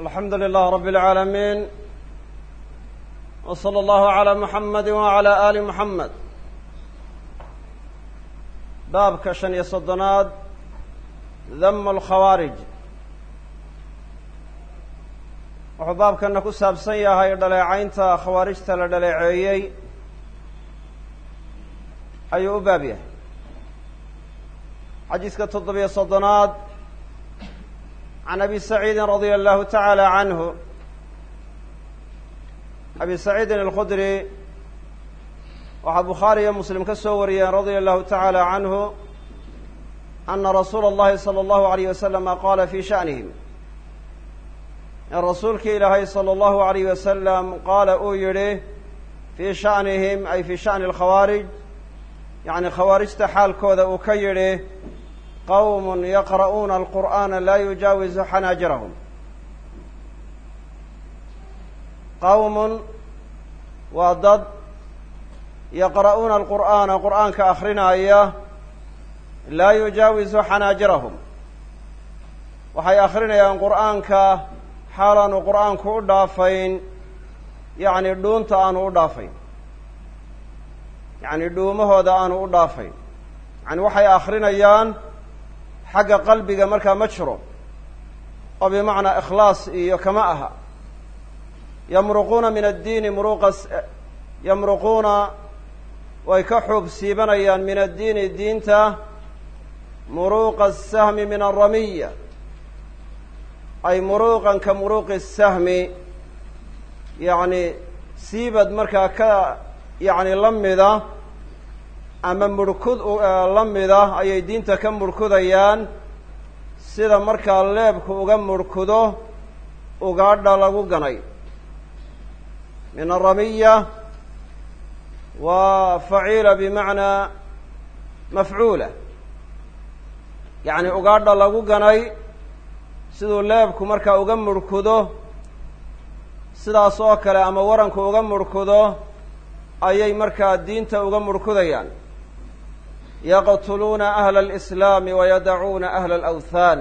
alxamdu lilah rab اlcaalamiin w slى allahu عalى muxamadi wعalى ali muxamed baabka shan iyo soddonaad dam اlkhawaarij wuxuu baabkana ku saabsan yahay dhaleecaynta khawaarijta la dhaleeceeyey ayuu u baab yahay xadiiska toddobiyo soddonaad can abi saciidin radia allahu tacaala canhu abi saciidin alkhudri waxaa bukhaari iyo muslim ka soo wariyeen radia allahu tacaala canhu ana rasuula اllahi salى allahu alayh wasalama qaala fi shaأnihim in rasuulkii ilaahay salى allahu alayh wasalam qaala uu yihi fii shaأnihim ay fi shaأni اlkhawaarij yacni khawaarijta xaalkooda uu ka yidhi qowm yaqra'uuna alqur'aana laa yujaawizu xanaajirahum qowmun waa dad yaqra'uuna alqur'aana qur'aanka akrinaaya laa yujaawizu xanaajirahum waxay akrinayaan qur'aanka xaalaanu qur'aanku u dhaafayn yacni dhuunta aanu u dhaafayn yacni dhuumahooda aanu u dhaafayn yacni waxay akrinayaan xagga qalbiga markaa ma jiro oo bimacnaa ikhlaas iyo kama aha. Yamruquuna min addiini muruqa yamruquuna way ka xuub siibanayaan min addiini diinta muruuqa asahmi min alramiya ay muruuqan ka muruuqi sahmi yacni siibad markaa ka yacni la mida ama murhkud la mida ayay diinta ka murhkudayaan sida markaa leebku uga murhkudo ugaadha lagu ganay. Min aramiya waa faciila bimacnaa mafcuula. Yacni ugaadha lagu ganay siduu leebku markaa uga murhkudo sidaas oo kale ama waranku uga murhkudo ayay markaa diinta uga murhkudayaan yaqtuluuna ahla alislaami wayadacuuna ahla alawthaan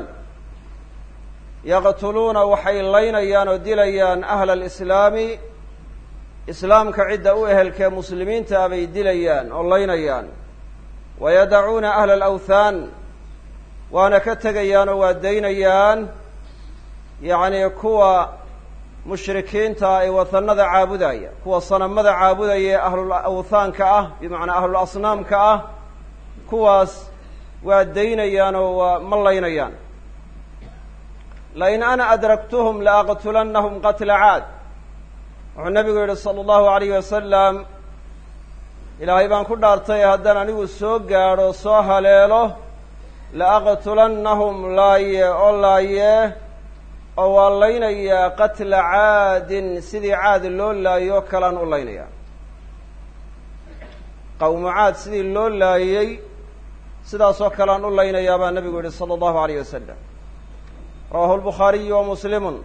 yaqtuluuna waxay laynayaan oo dilayaan ahla alislaami islaamka cidda u ehelkee muslimiinta ah bay dilayaan oo laynayaan wayadacuuna ahla alawthaan waana ka tegayaan oo waa daynayaan yacni kuwa mushrikiinta ee watanada caabudaya kuwa sanamada caabudaya ee ahlul awthaanka ah bimacnaa ahlul asnaamka ah kuwaas waa daynayaan oo waa ma laynayaan lain ana adraktuhum laaqtulannahum qatla caad. Wuxuu nabigu yihi sala allahu alayh wasalam ilaahay baan ku dhaartay haddaan anigu soo gaadho soo haleelo laaqtulannahum laaye oo laaye oo waa laynayaa qatla caadin sidii caad loo laayo o kalaan u laynayaa qawmu caad sidii loo laayey sidaasoo kalean u laynayaa baa nabigu yihi sala allahu alayh wasalam rawahu lbukhaariyu wa muslimun.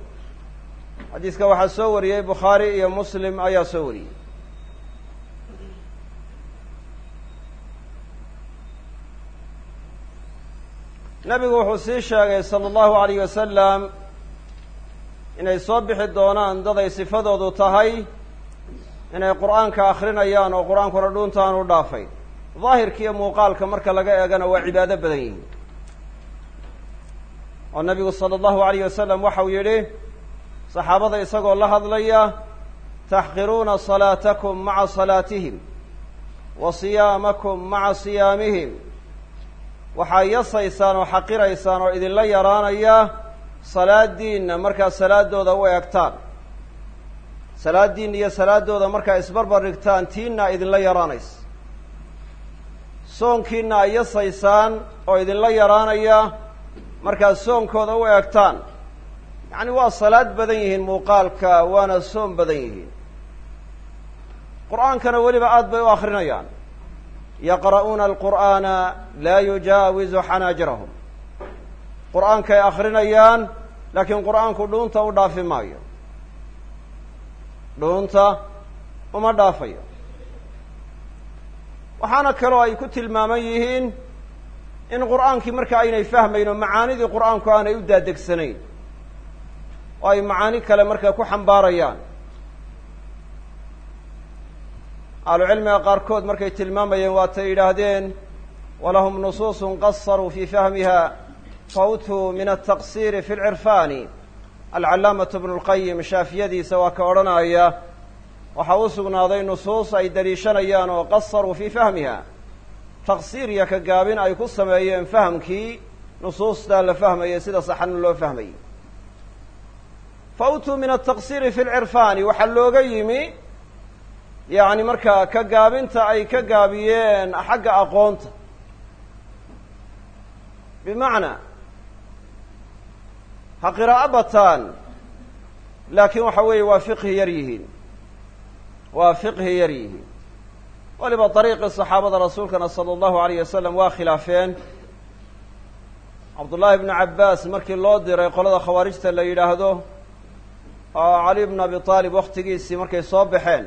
Xadiiska waxaa soo wariyey bukhaari iyo muslim ayaa soo wariyey. Nabigu wuxuu sii sheegay sala allahu alayh wasalam inay soo bixi doonaan dad ay sifadoodu tahay inay qur'aanka akrinayaan oo qur'aankuna dhuuntaan u dhaafay daahirka iyo muuqaalka marka laga eegana waa cibaado badan yihiin. Oo nabigu sala allahu alayh wasalam waxau yidhi saxaabada isagoo la hadlaya taxqiruuna salaatakum maca salaatihim wa siyaamakum maca siyaamihim waxaa yasaysaan oo xaqiraysaan oo idinla yaraanaya salaadiinna markaa salaadooda u eegtaan. Salaaddiinna iyo salaaddooda markaa isbarbar dhigtaan tiinna idinla yaraanaysa soonkiina ay yasaysaan oo idinla yaraanaya markaad soonkooda u eegtaan. Yacni waa salaad badan yihiin muuqaalka waana soon badan yihiin. Qur'aankana weliba aada bay u akrinayaan yaqra'uuna alqur'aana laa yujaawizu xanaajirahum. Qur'aankay akrinayaan laakiin qur'aanku dhuunta u dhaafi maayo. Dhuunta uma dhaafayo waxaana kaloo ay ku tilmaaman yihiin in qur'aankii marka aynay fahmayn oo macaanidii qur'aanku aanay u daadegsanayn oo ay macaani kale markaa ku xambaarayaan. Ahlucilmiga qaarkood markay tilmaamayeen waatay yidhaahdeen walahum nusuusun qasaruu fi fahmiha fawtuu min altaqsiri fi lcirfaani alcallaamatu bnu lqayim shaafiyadiisa waa ka odhanaya waxaa u sugnaaday nusuus ay daliishanayaan oo qasaruu fii fahmiha. Taqsiir iyo ka gaabin ay ku sameeyeen fahamkii nusuustaa la fahmayay sida saxana loo fahmayay fawtuu min altaqsiri fi lcirfaani waxaa looga yimi yacni markaa ka gaabinta ay ka gaabiyeen xagga aqoonta. Bimacnaa ha qiraa'o bataan laakiin waxa weeye waa fiqhi yar yihiin waa fiqhi yar yihiin waliba dariiqii saxaabada rasuulkana sala allahu alayh wasalam waa khilaafeen. Cabdullaahi bnu cabbaas markii loo diray qolada khawaarijta la yidhaahdo oo cali bnu abi aalib wakhtigiisii markay soo baxeen.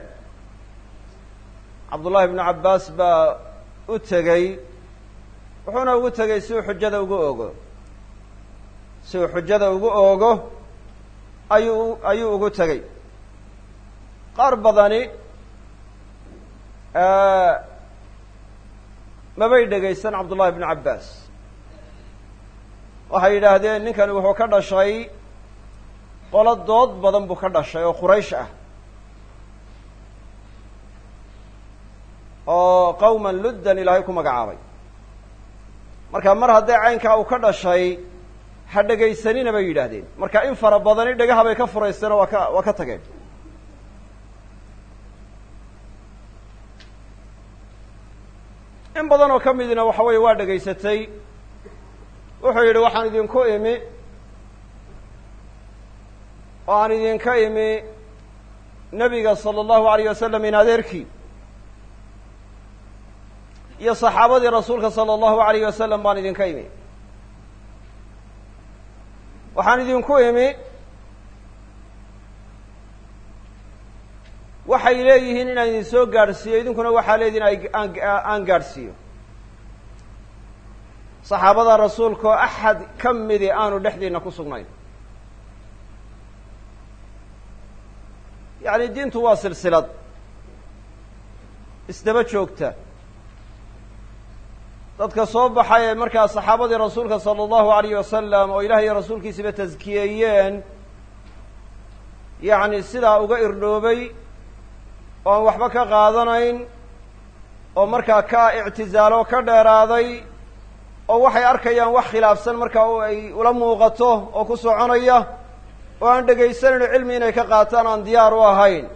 Cabdullaahi bnu cabbaas baa u tegey wuxuuna ugu tegey si uu xujada ugu ogo si uu xujada ugu oogo ayuu ayuu ugu tegey qaar badani mabay dhegaysan cabdullahi bnu cabbaas waxay yidhaahdeen ninkani wuxuu ka dhashay qolo dood badan buu ka dhashay oo quraysh ah. Oo qawman luddan ilaahay ku magacaabay. Marka mar haddee caynkaa uu ka dhashay ha dhegaysanina bay yidhaahdeen. Marka in fara badani dhegaha bay ka furaysteen oo waa ka waa ka tageen in badan oo ka midina waxa weeye waa dhegaysatay. Wuxuu yidhi waxaan idinku imi. Oo aan idinka imi nebiga sala allahu alayh wasalam in adeerkii. Iyo saxaabadii rasuulka sala allahu alayh wasalam baan idinka imi. Waxaan idinku imi waxay leeyihiin inaan idin soo gaadhsiiyo idinkuna waxaa leedihin aan gaadhsiiyo saxaabada rasuulka oo axad ka midi aanu dhexdiina ku sugnayn. Yacni diintu waa silsilad. Isdaba joogta. Dadka soo baxay ee markaa saxaabadii rasuulka sala allahu alayh wasalam oo ilaah iyo rasuulkiisiba taskiyeeyeen yacni sidaa uga irdhoobay oo aan waxba ka qaadanayn oo markaa ka ictizaalo ka dheeraaday oo waxay arkayaan wax khilaafsan markaa ay ula muuqato oo ku soconaya oo aan dhegaysanayno cilmi inay ka qaataan aan diyaar u ahayn.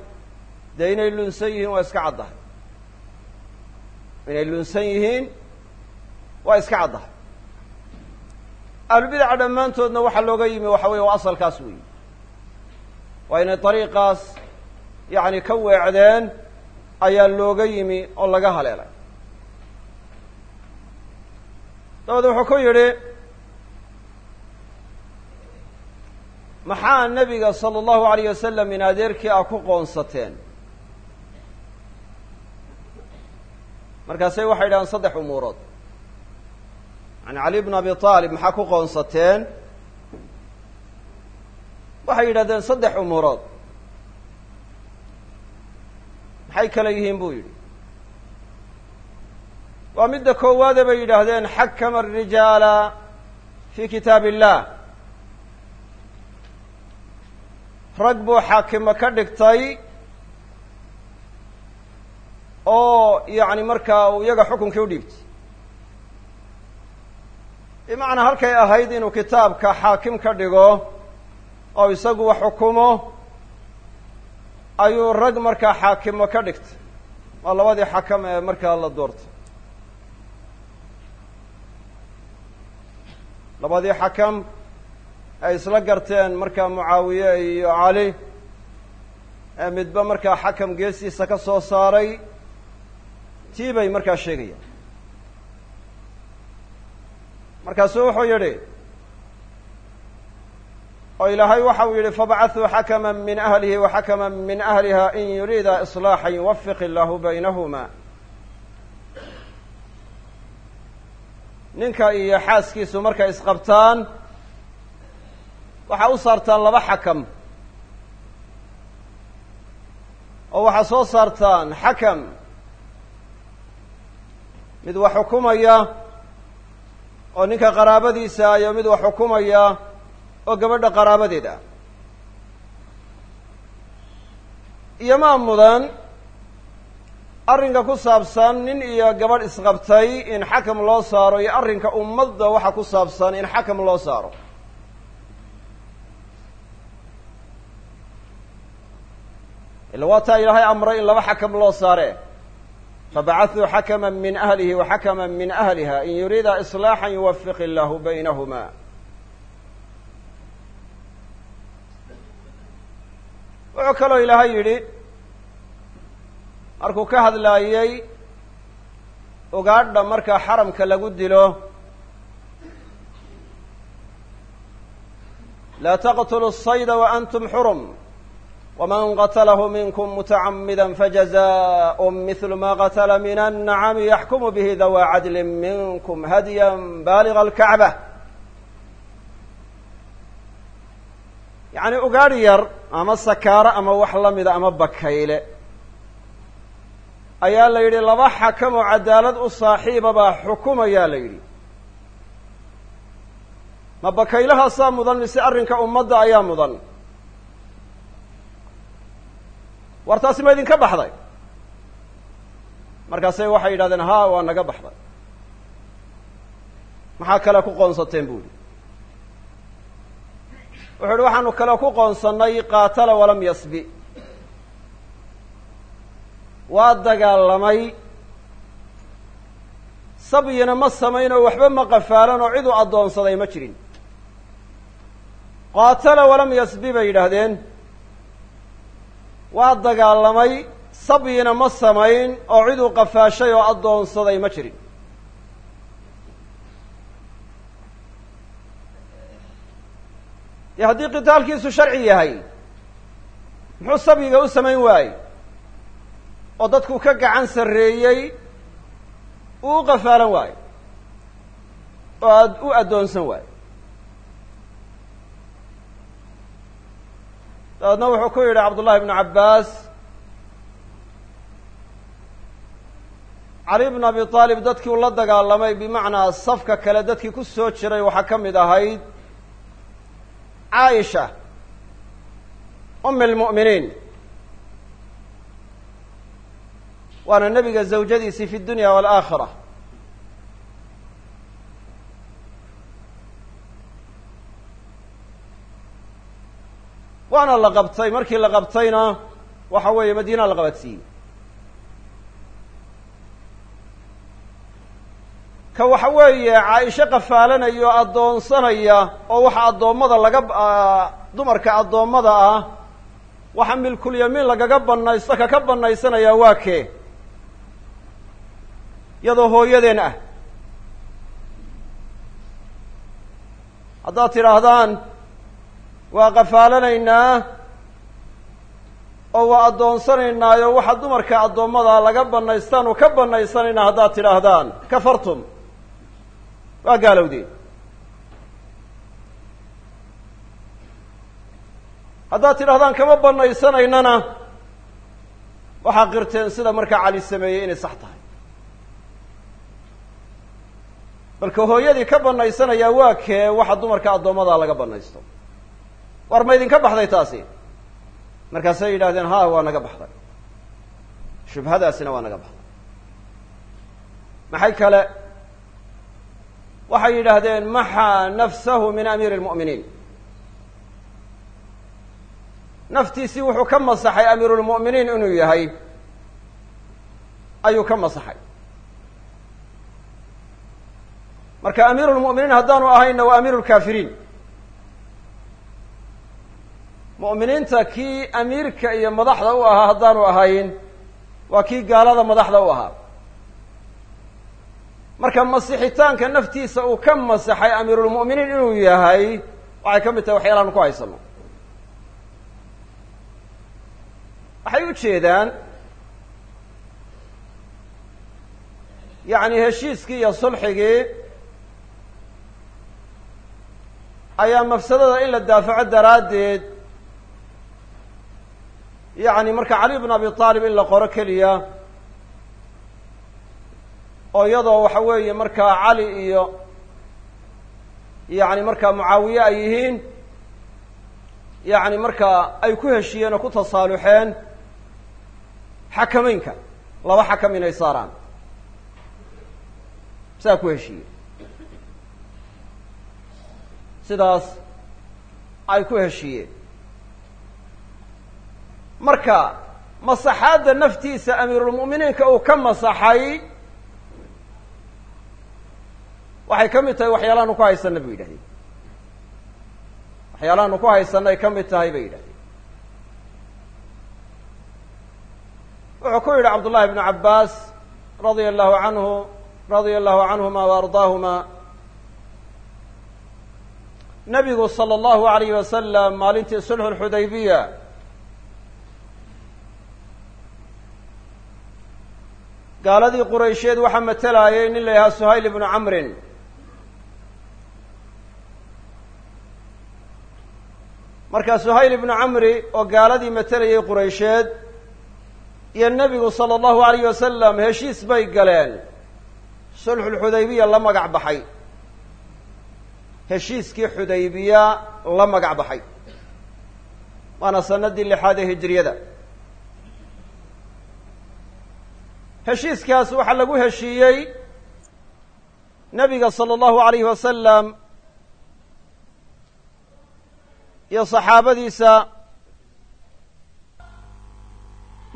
Dee inay lunsan yihiin waa iska caddahay. Inay lunsan yihiin waa iska caddahay. Ahlubidaca dhammaantoodna waxaa looga yimi waxa weye waa asalkaas weyi waa inay dariiqaas yacni ka weecdeen ayaa looga yimi oo laga haleelay. Dabeed wuxuu ku yidhi maxaa nebiga sala allahu alayh wasalam in adeerkii a ku qoonsateen? Markaasay waxay yidhahdeen saddex umuurood. Yani cali bn abi aalib maxaa ku qoonsateen? Waxay yidhahdeen saddex umuurood maxay kale yihiin buu yidhi. Waa midda koowaade bay yidhaahdeen xakama arijaala fi kitaab illah rag buu xaakimo ka dhigtay oo yacni markaa uu iyaga xukunkii u dhiibtay. Bimacnaa halkay ahayd inuu kitaabka xaakim ka dhigo oo isagu wax xukumo ayuu rag markaa xaakimo ka dhigtay. Waa labadii xakam ee markaa la doortay. Labadii xakam ay isla garteen markaa mucaawiye iyo cali ee midba markaa xakam geestiisa ka soo saaray tii bay markaa sheegayaan. Markaasuu wuxuu yidhi oo ilaahay waxa uu yidhi fabcaثuu xakama min ahlihi wa xakama min ahliha in yuriida iصlaaxa yuwafiq illahu baynahuma. Ninka iyo xaaskiisu markay isqabtaan waxaa u saartaan laba xakam. Oo waxaa soo saartaan xakam. Mid wax xukumaya oo ninka qaraabadiisa iyo mid wax xukumaya oo gabadha qaraabadeed ah. Iyo maa mudan arrinka ku saabsan nin iyo gabadh isqabtay in xakam loo saaro iyo arrinka ummadda waxa ku saabsan in xakam loo saaro. Ila waa taa ilaahay amray in laba xakam loo saare. Fabacaduu xakama min ahlihi wa xakama min ahliha in yuriida islaaxan yuwafiq illahu baynahuma wuxuu kaloo ilaahay yidhi markuu ka hadlaayey ugaadha markaa xaramka lagu dilo laa taqtulu الصayda waantum xurum wman qatlahu minkum mutacamida fajazaء mil ma qatla min الnacami yaxkumu bihi dawa cadli minkum hadya baaliga اlkacba yacni ugaadh yar ama sakaaro ama wax la mida ama bakayle. Ayaa la yidhi laba xakam oo cadaalad u saaxiiba baa xukumayaa la yidhi. Ma bakaylahaasaa mudan mise arrinka ummadda ayaa mudan? War taasi ma idinka baxday? Markaasay waxay yidhahdeen haa waa naga baxday. Maxaa kale ku qoonsateen bu yihi wuxu uhi waxaanu kale ku qoonsannay qaatala walam yasbi. Waa dagaalamay. Sabyina ma samayn oo waxba ma qafaalan oo cid u addoonsaday ma jirin. Qaatala walam yasbi bay yidhaahdeen. Waa dagaalamay sabyina ma samayn oo cid uu qafaashay oo addoonsaday ma jirin dee haddii qitaalkiisu sharci yahay muxuu sabyiga u samayn waayey oo dadku ka gacan sarreeyey uu u qafaalan waayo oo aad u addoonsan waayo dabeedna wuxuu ku yidhi cabdullahi ibnu cabbaas cali bn abi aalib dadkii u la dagaalamay bimacnaa safka kale dadkii ku soo jiray waxaa ka mid ahayd caaisha umi lmu'miniin waana nebiga zawjadiisii fi dunya waalaakhira waana la qabtay markii la qabtayna waxa weeye madiina la qabadsiiyey ka waxa weeye caaisho qafaalanaya oo addoonsanaya oo waxa addoommada laga dumarka addoommada ah waxa milkulyamiin lagaga banaysto kaka banaysanayaa waa kee? Iyadoo hooyadeen ah. Haddaad tidhaahdaan waa qafaalanaynaa oo waa addoonsanaynaayo waxa dumarka addoommada laga banaystaan oo ka banaysanaynaa haddaad tidhaahdaan. Kafartum waa gaalowdeen haddaad tidhahdaan kama banaysanaynana waxaa qirteen sida markaa cali sameeyey inay sax tahay. Balka hooyadii ka banaysanayaa waa kee waxa dumarka addoommada laga banaysto war ma idinka baxday taasi? Markaasay yidhahdeen ha waa naga baxday. Shubhadaasina waa naga baxday. Maxay kale waxay yidhaahdeen maxaa nafsahu min amiiri lmu'miniin naftiisii wuxuu ka masaxay amiirulmu'miniin inuu yahay. Ayuu ka masaxay. Marka amiiru lmu'miniin haddaanu ahayna waa amiiru lkaafiriin mu'miniinta kii amiirka iyo madaxda u ahaa haddaanu ahayn waa kii gaalada madaxda u marka masixitaanka naftiisa uu ka masaxay amiirulmu'miniin inuu yahay waxay ka mid tahay waxyaalaanu ku haysano. Waxay u jeedaan yacni heshiiskii iyo sulxigii ayaa mafsadada in la daafaco daraaddeed. Yacni marka cali bn abi aalib in la qoro keliya oo iyadoo waxa weeye markaa cali iyo yacni markaa mucaawiye ay yihiin yacni markaa ay ku heshiyeen oo ku tasaaluxeen xakameynka laba xakam inay saaraan. Saa ku heshiye sidaas ay ku heshiiyeen. Marka masaxaadda naftiisa amiirulmu'miniinka uu ka masaxay waxay ka mid tahay waxyaalahaanu ku haysana bu yidhahdeen waxyaalahaanu ku haysana ay ka mid tahay bay yidhahdeen wuxuu ku yidhi cabdullahi bnu cabbaas radia allahu canhu radia allahu canhuma wa ardaahuma nabigu sala allahu alayh wasalam maalintii sulxu lxudaybiya gaaladii quraysheed waxaa matelaayay nin la yidhaha suhayl ibnu camrin markaa suhayl ibnu camri oo gaaladii matelayay quraysheed iyo nebigu sala allahu alayh wasalam heshiis bay galeen. Sulxulxudaybiya la magac baxay. Heshiiskii xudaybiya la magac baxay. Waana sanadii lixaad ee hijriyada. Heshiiskaas waxaa lagu heshiiyey nebiga sala allahu alayhi wasalam iyo saxaabadiisa.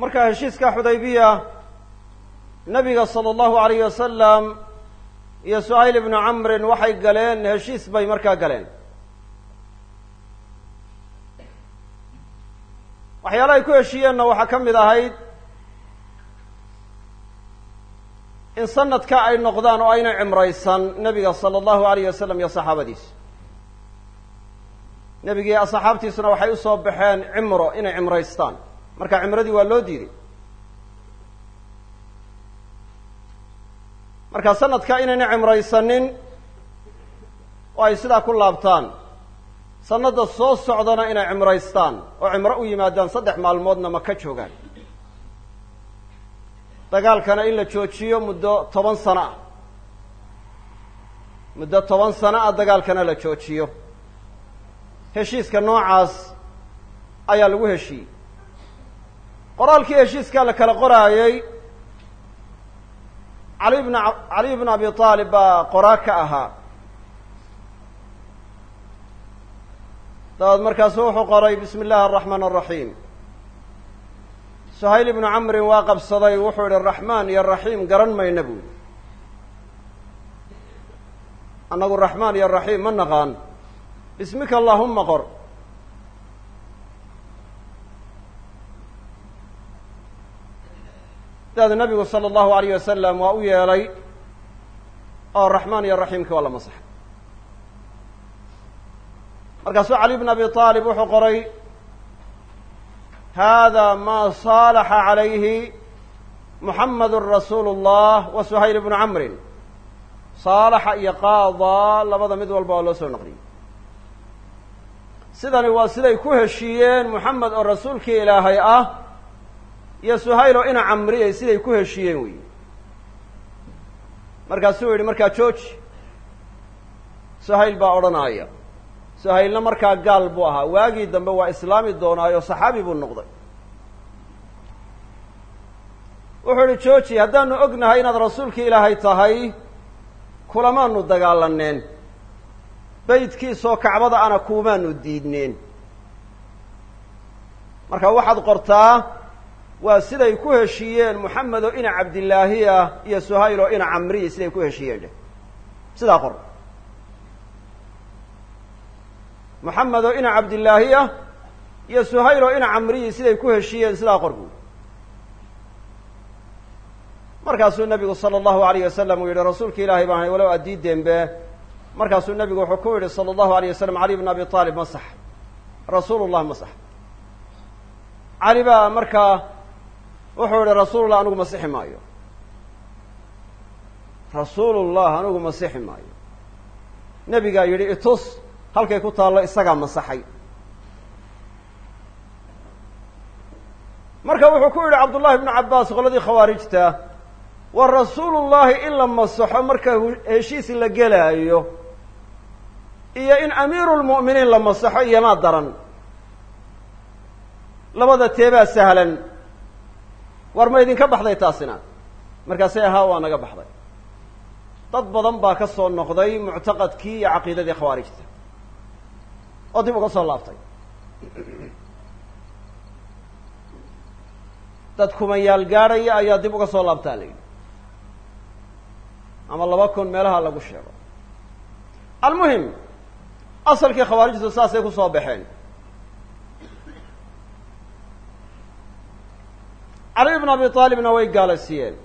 Markaa heshiiska xudaybiya nebiga sala allahu alayh wasalam iyo suhayl ibnu camrin waxay galeen heshiis bay markaa galeen. Waxyaala ay ku heshiiyeenna waxaa ka mid ahayd in sanadka ay noqdaan oo ayna cimraysan nebiga sala allahu alayh wasalam iyo saxaabadiisa nebigi iyo asxaabtiisuna waxay u soo baxeen cimro inay cimraystaan. Marka cimradii waa loo diiday marka sanadka inayna cimraysanin oo ay sidaa ku laabtaan. Sanada soo socdana inay cimraystaan oo cimro u yimaadaan saddex maalmoodna maka joogaan. Dagaalkana in la joojiyo muddo toban sano ah. Muddo toban sano ah dagaalkana la joojiyo heshiiska noocaas ayaa lagu heshiiyey. Qoraalkii heshiiskaa la kala qoraayey cali bn caliy bn abi aalib baa qoraa ka ahaa. Dabaed markaasu wuxuu qoray bismi illaahi araxmaan araxiim suhayl ibnu camrin waa qabsaday wuxuu yihi raxmaan iyo raxiim garan mayna buuli annagu raxmaan iyo raxiim ma naqaan bismika allahuma qor. Daad nabigu sala allahu alayh wasalam waa u yeelay oo raxmaan iyo raxiimkii waa la masaxay. Markaasuu cali bn abi aalib wuxuu qoray hada ma saalaxa calayhi muxamadu rasuulu اllah wa suhayl bnu camrin. Saalaxa iyo qaada labada mid walba waa loo soo naqliyey sidani waa siday ku heshiiyeen muxamed oo rasuulkii ilaahay ah iyo suhayl oo ina camriyay siday ku heshiiyeen wey markaasuu yidhi markaa jooji suhayl baa odhanaya suhaylna markaa gaal buu ahaa. Waagii dambe waa islaami doonaayo saxaabi buu noqday. Wuxuu idhi jooji haddaanu ognahay inaad rasuulkii ilaahay tahay kulamaanu dagaalaneen beydkiisoo kacbada ana kuumaanu diidneen marka waxaad qortaa waa siday ku heshiiyeen moxamed oo ina cabdillaahi ah iyo suhayl oo ina camriyi siday ku heshiiyeen dheh. Sidaa qor. Moxamed oo ina cabdillaahi ah iyo suhayl oo ina camriyi siday ku heshiiyeen sidaa qor buuli markaasuu nabigu sala allahu alayh wasalam uu yihi rasuulka ilaahay baan walow addiideenbe markaasuu nabigu wuxuu ku yihi sala allahu alayh wasalam cali bn abi aalib masax rasuulu llah masax cali baa markaa wuxuu yihi rasuulullah anigu masixi maayo. Rasuulullah anigu masixi maayo. Nebigaa yidhi itus halkay ku taallo isagaa masaxay marka wuxuu ku yidhi cabdullahi ibnu cabbaas qoladii khawaarijta wa rasuulu llahi in la masaxo marka heshiis la gelaayo iyo in amiiru lmu'miniin la masaxo iyomaa daran. Labada teebaa sahlan. War ma idinka baxday taasina. Markaasay ahaa waa naga baxday. Dad badan baa ka soo noqday muctaqadkii iyo caqiidadii khawaarijta. Oo dib uga soo laabtay. Dad kumanyaal gaadhaya ayaa dib uga soo laabtaa la yidhi. Ama laba kun meelaha lagu sheego. Almuhim asalkii khawaarijtu saasay ku soo baxeen. Cali ibn abi aalibna way gaalaysiiyeen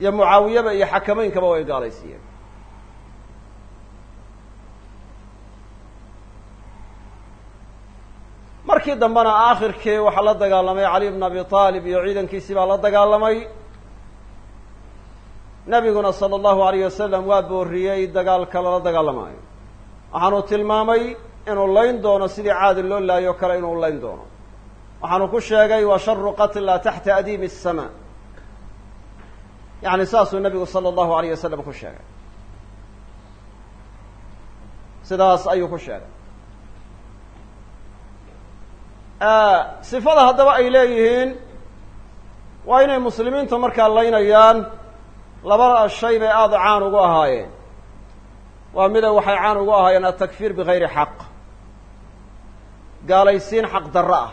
iyo mucaawiyaba iyo xakamaynkaba way gaalaysiiyeen markii dambena aakhirkii waxaa la dagaalamay cali ibn abi aalib iyo ciidankiisii baa la dagaalamay. Nebiguna sala allahu alayh wasalam waa booriyey dagaalka lala dagaalamaayo waxaanu tilmaamay inuu layn doono sidii caadi loo laayo kale inuu layn doono. Waxaanu ku sheegay wa sharu qatla taxta adiimi الsama yani saasuu nabigu sala allahu alayh wasalam ku sheegay. Sidaas ayuu ku sheegay. Sifada haddaba ay leeyihiin waa inay muslimiinta markaa laynayaan laba shay bay aada caan ugu ahaayeen waa mida waxay caan ugu ahaayeen atakfiir bigayri xaq. Gaalaysiin xaq darro ah.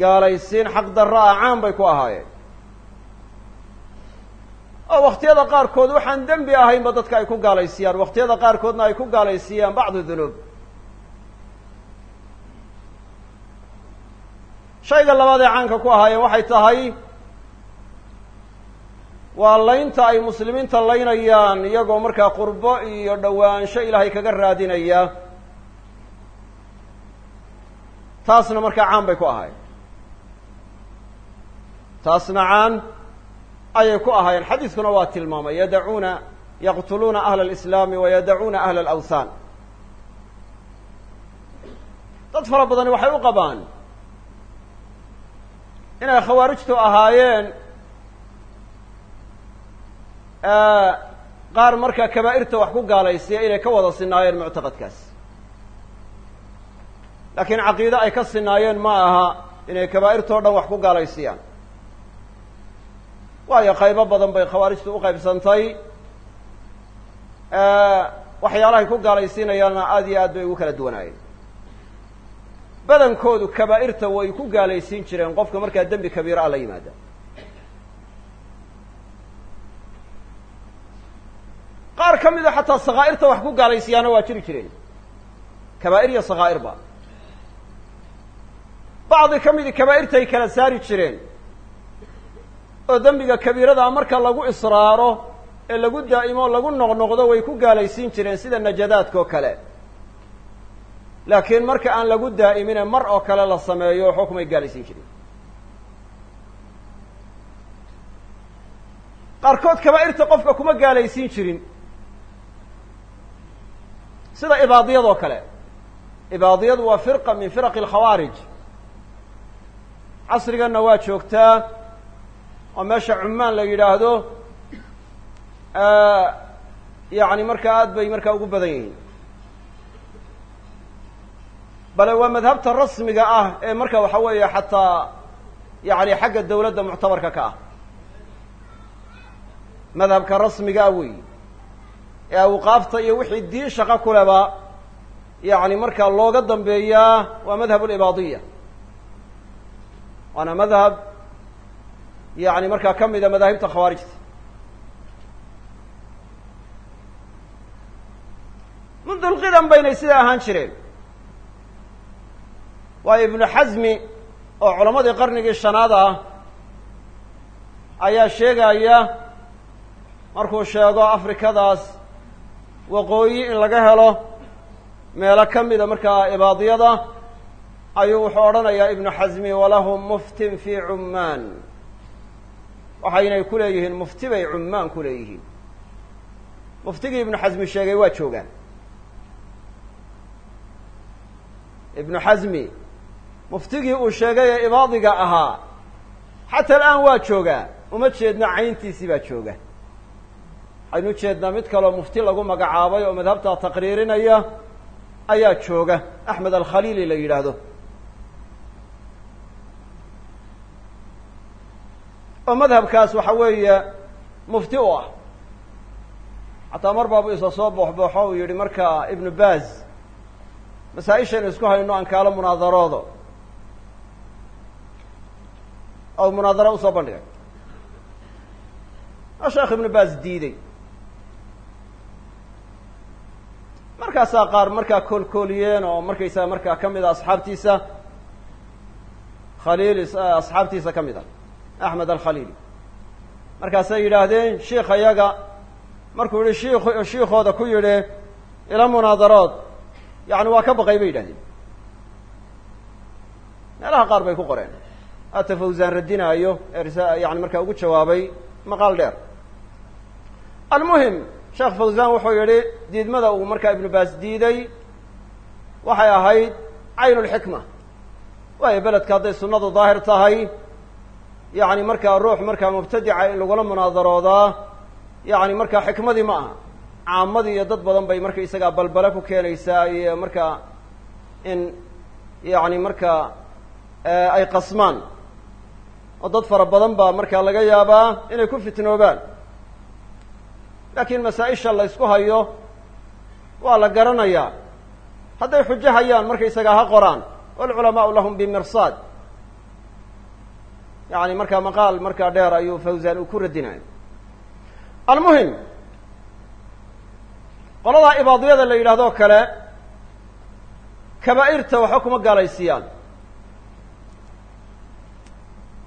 Gaalaysiin xaq darro ah caan bay ku ahaayeen. Oo wakhtiyada qaarkood waxaan dembi ahaynba dadka ay ku gaalaysiiyaan. Wakhtiyada qaarkoodna ay ku gaalaysiiyaan bacdu dunuub. Shayga labaad ee caanka ku ahaayeen waxay tahay waa laynta ay muslimiinta laynayaan iyagoo markaa qurbo iyo dhowaansho ilaahay kaga raadinaya. Taasna markaa caan bay ku ahaayeen. Taasna caan ayay ku ahaayeen. Xadiiskuna waa tilmaamay yadacuuna yaqtuluuna ahla alislaami wa yadacuuna ahla alawthaan dad fara badani waxay u qabaan inay khawaarijtu ahaayeen qaar markaa kabaa'irta wax ku gaalaysiya inay ka wada sinaayeen muctaqadkaas. Laakiin caqiide ay ka sinaayeen ma aha inay kabaa'irtao dhan wax ku gaalaysiyaan waayo qaybo badan bay khawaarijtu u qaybsantay. Waxyaalahay ku gaalaysiinayaanna aada iyo aad bay ugu kala duwanaayeen. Badankoodu kabaa'irta way ku gaalaysiin jireen qofka markaa dembi kabiira a la yimaada qaar ka mida xataa sakaa'irta wax ku gaalaysiyaana waa jiri jireen. Kabaa'ir iyo sakaa'irba bacdi ka midi kabaa'irtay kala saari jireen. Oo dembiga kabiirada marka lagu israaro ee lagu daa'imo lagu noqnoqdo way ku gaalaysiin jireen sida najadaadka oo kale. Laakiin marka aan lagu daa'imine mar oo kale la sameeyo waxba kumay gaalaysiin jirin qaarkood kabaa'irta qofka kuma gaalaysiin jirin sida ibaadiyadoo kale. Ibaadiyadu waa firqa min firaqi alkhawaarij. Casriganna waa joogtaa oo meesha cumaan la yidhaahdo yacni markaa aad bay markaa ugu badan yihiin. Bale waa madhabta rasmiga ah ee marka waxa weeye xataa yani xagga dawladda muctabarka ka ah. Madhabka rasmiga ah weyi ee awqaafta iyo wixii diin shaqo kuleba yani markaa looga dambeeyaa waa madhab libaadiya waana madhab yani markaa ka mida madaahibta khawaarijta. Mundu lqidam baynay sidaa ahaan jireen. Waayo ibnu xasmi oo culammadii qarnigii shanaad ah ayaa sheegaya markuu sheego afrikadaas waqooyi in laga helo meelo ka mida markaa ibaadiyada ayuu wuxuu odhanayaa ibnu xasmi walahum muftin fi cummaan. Waxaynay ku leeyihiin mufti bay cummaan ku leeyihiin. Muftigii ibnu xasmi sheegay waa joogaan. Ibnu xasmi muftigii uu sheegay ee ibaadiga ahaa xataa al'aan waa joogaa uma jeedno cayntiisii baa jooga waxaynu ujeednaa mid kaloo mufti lagu magacaabay oo madhabtaa taqriirinaya ayaa jooga. Axmed alkhaliili la yidhaahdo. Oo madhabkaas waxa weeye mufti u ah. Xataa mar baabu isa soo booxbooxo uu yihi marka ibnu baaz masaa-ishaynu isku hayno aan kaalo munaadaroodo. Oo munaadaro u soo bandhigay. Oo sheekh ibnu baaz diiday markaasaa qaar markaa koolkooliyeen oo markaysaga markaa ka mid a asxaabtiisa khaliili asxaabtiisa ka mid a axmed alkhaliili markaasay yidhaahdeen shiikha yaga markuu yihi shiik shiikooda ku yidhi ila munaadarood yani waa ka baqay bay yidhahdeen meelaha qaar bay ku qoreen. Hata fawsaan radinaayo ee risa yani markaa ugu jawaabay maqaal dheer. Almuhim sheekh fawzan wuxuu yihi diidmada uu markaa ibnu baas diiday waxay ahayd caynulxikma waayo beledka hadday sunnadu daahir tahay yani markaa ruux markaa mubtadica in lagula munaadaroodaa yani markaa xikmadii ma aha. Caamadii iyo dad badan bay marka isagaa balbale ku keenaysaa iyo markaa in yani markaa ay qasmaan. Oo dad fara badan baa markaa laga yaabaa inay ku fitnoobaan laakiin masaa-isha la ysku hayo waa la garanayaa. Hadday xujo hayaan markaysagaa ha qoraan. Walculamaau lahum bimirsaad. Yani markaa maqaal markaa dheer ayuu fawzan uu ku radinaya almuhim qoladaa ibaadiyada la yidhahdoo kale kabaa'irta waxba kuma gaalaysiiyaan.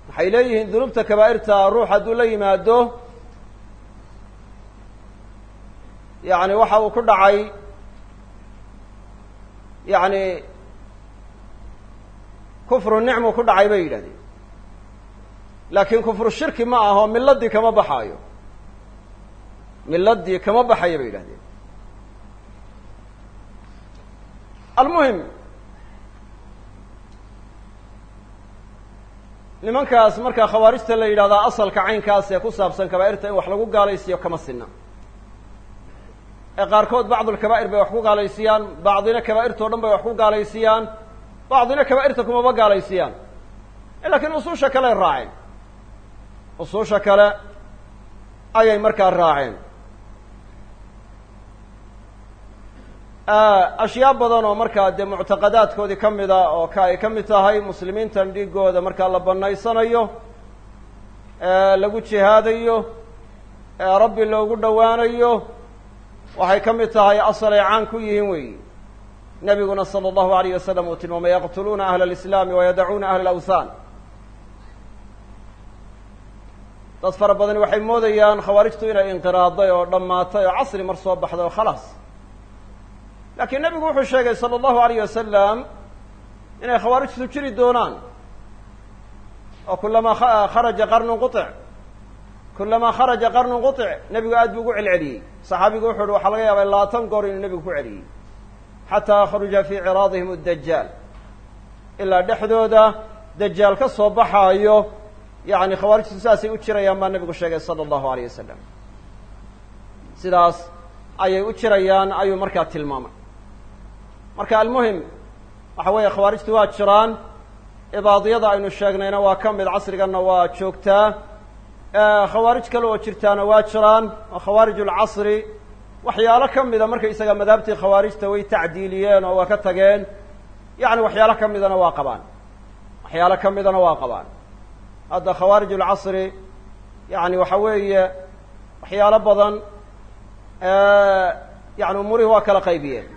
Waxay leeyihiin dunuubta kabaa'irta ruux hadduu la yimaado yani waxa uu ku dhacay yani kufru nicmu ku dhacay bay yidhahdeen. Laakiin kufru shirki ma aho miladii kama baxaayo. Miladii kama baxayo bay yidhahdeen. Almuhim nimankaas markaa khawaarijta la yidhahdaa asalka caynkaas ee ku saabsan kabaa'irta in wax lagu gaalaysiiyo kama sinna ee qaarkood bacdulkabaa'ir bay wax ku gaalaysiiyaan bacdina kabaa'irtao dhan bay wax ku gaalaysiiyaan bacdina kabaa'irta kumaba gaalaysiiyaan. Lakiin usuusha kale raaceen. Usuusha kale ayay markaa raaceen. Ashyaa badan oo markaa dee muctaqadaadkoodii ka mid a oo ka ay ka mid tahay muslimiintan dhiigooda markaa la banaysanayo lagu jihaadayo rabbi loogu dhowaanayo waxay ka mid tahay asal ay caan ku yihiin weyi nabiguna sala allahu alayh wasalam uu tilmaamay yaqtuluuna ahla alislaami wayadacuuna ahla alawthan dad fara badani waxay moodayaan khawaarijtu inay inqiraaday oo dhammaatay oo casri mar soo baxday oo khalaas laakiin nebigu wuxuu sheegay sala allahu alayh wasalam inay khawaarijtu jiri doonaan. Oo kulamaa kharaja qarnun qutic kulamaa kharaja qarnun qutic nebigu aad buu ugu celceliyey saxaabigu wuxu uhi waxaa laga yaabay labaatan goor inuu nebigu ku celiyey xataa akhruja fii ciraadihim addajaal ilaa dhexdooda dajaal ka soo baxaayo yani khawaarijtu sidaasay u jirayaan baa nebigu sheegay sala allahu alayh wasalam sidaas ayay u jirayaan ayuu markaa tilmaamay marka almuhim waxa weeye khawaarijtu waa jiraan ibaadiyada aynu sheegnayna waa ka mid casriganna waa joogtaa khawaarij kale oo jirtaana waa jiraan oo khawaarij ulcasri waxyaalo ka mida markaysaga madaabtii khawaarijta way tacdiiliyeen oo waa ka tageen. Yani waxyaalo ka midana waa qabaan. Waxyaalo ka midana waa qabaan. Hadda khawaarij ulcasri yani waxa weeye waxyaalo badan yani umuurihii waa kala qaybiyeen.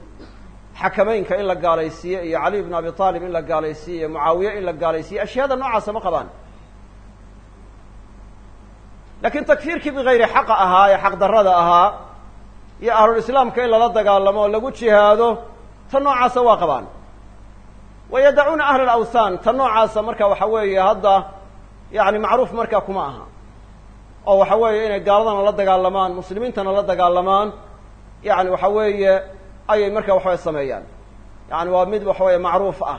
Xakameynka in la gaalaysiiyo iyo cali bn abi aalib in la gaalaysiiyo iyo mucaawiye in la gaalaysiiyo ashyaada noocaasa ma qabaan laakiin takfiirkii bigayri xaqa ahaa ee xaq darrada ahaa iyo ahlulislaamka in lala dagaalamo oo lagu jihaado ta noocaasa waa qabaan. Wayadacuuna ahla alawthan ta noocaasa marka waxa weeye hadda yani macruuf markaa kuma aha. Oo waxa weeye inay gaaladana la dagaalamaan muslimiintana la dagaalamaan yani waxa weeye ayay marka waxaweye sameeyaan. Yani waa mid waxaweye macruuf ah.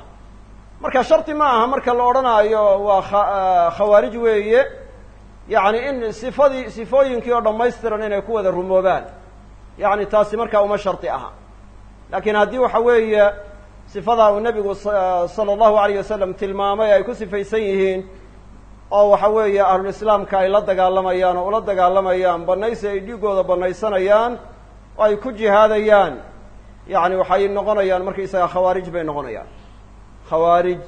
Marka shardi ma aha marka la odhanaayo waa khawaarij weeye yani in sifadii sifooyinkii oo dhammaystiran inay ku wada rumoobaan. Yani taasi marka uma shardi aha. Laakiin haddii waxa weeye sifadaa uu nebigu sala allahu alayh wasalam tilmaamay ay ku sifaysan yihiin oo waxa weeye ahlulislaamka ay la dagaalamayaan oo ula dagaalamayaan banaysi ay dhiigooda banaysanayaan oo ay ku jihaadayaan. Yani waxay noqonayaan markaysagaa khawaarij bay noqonayaan. Khawaarij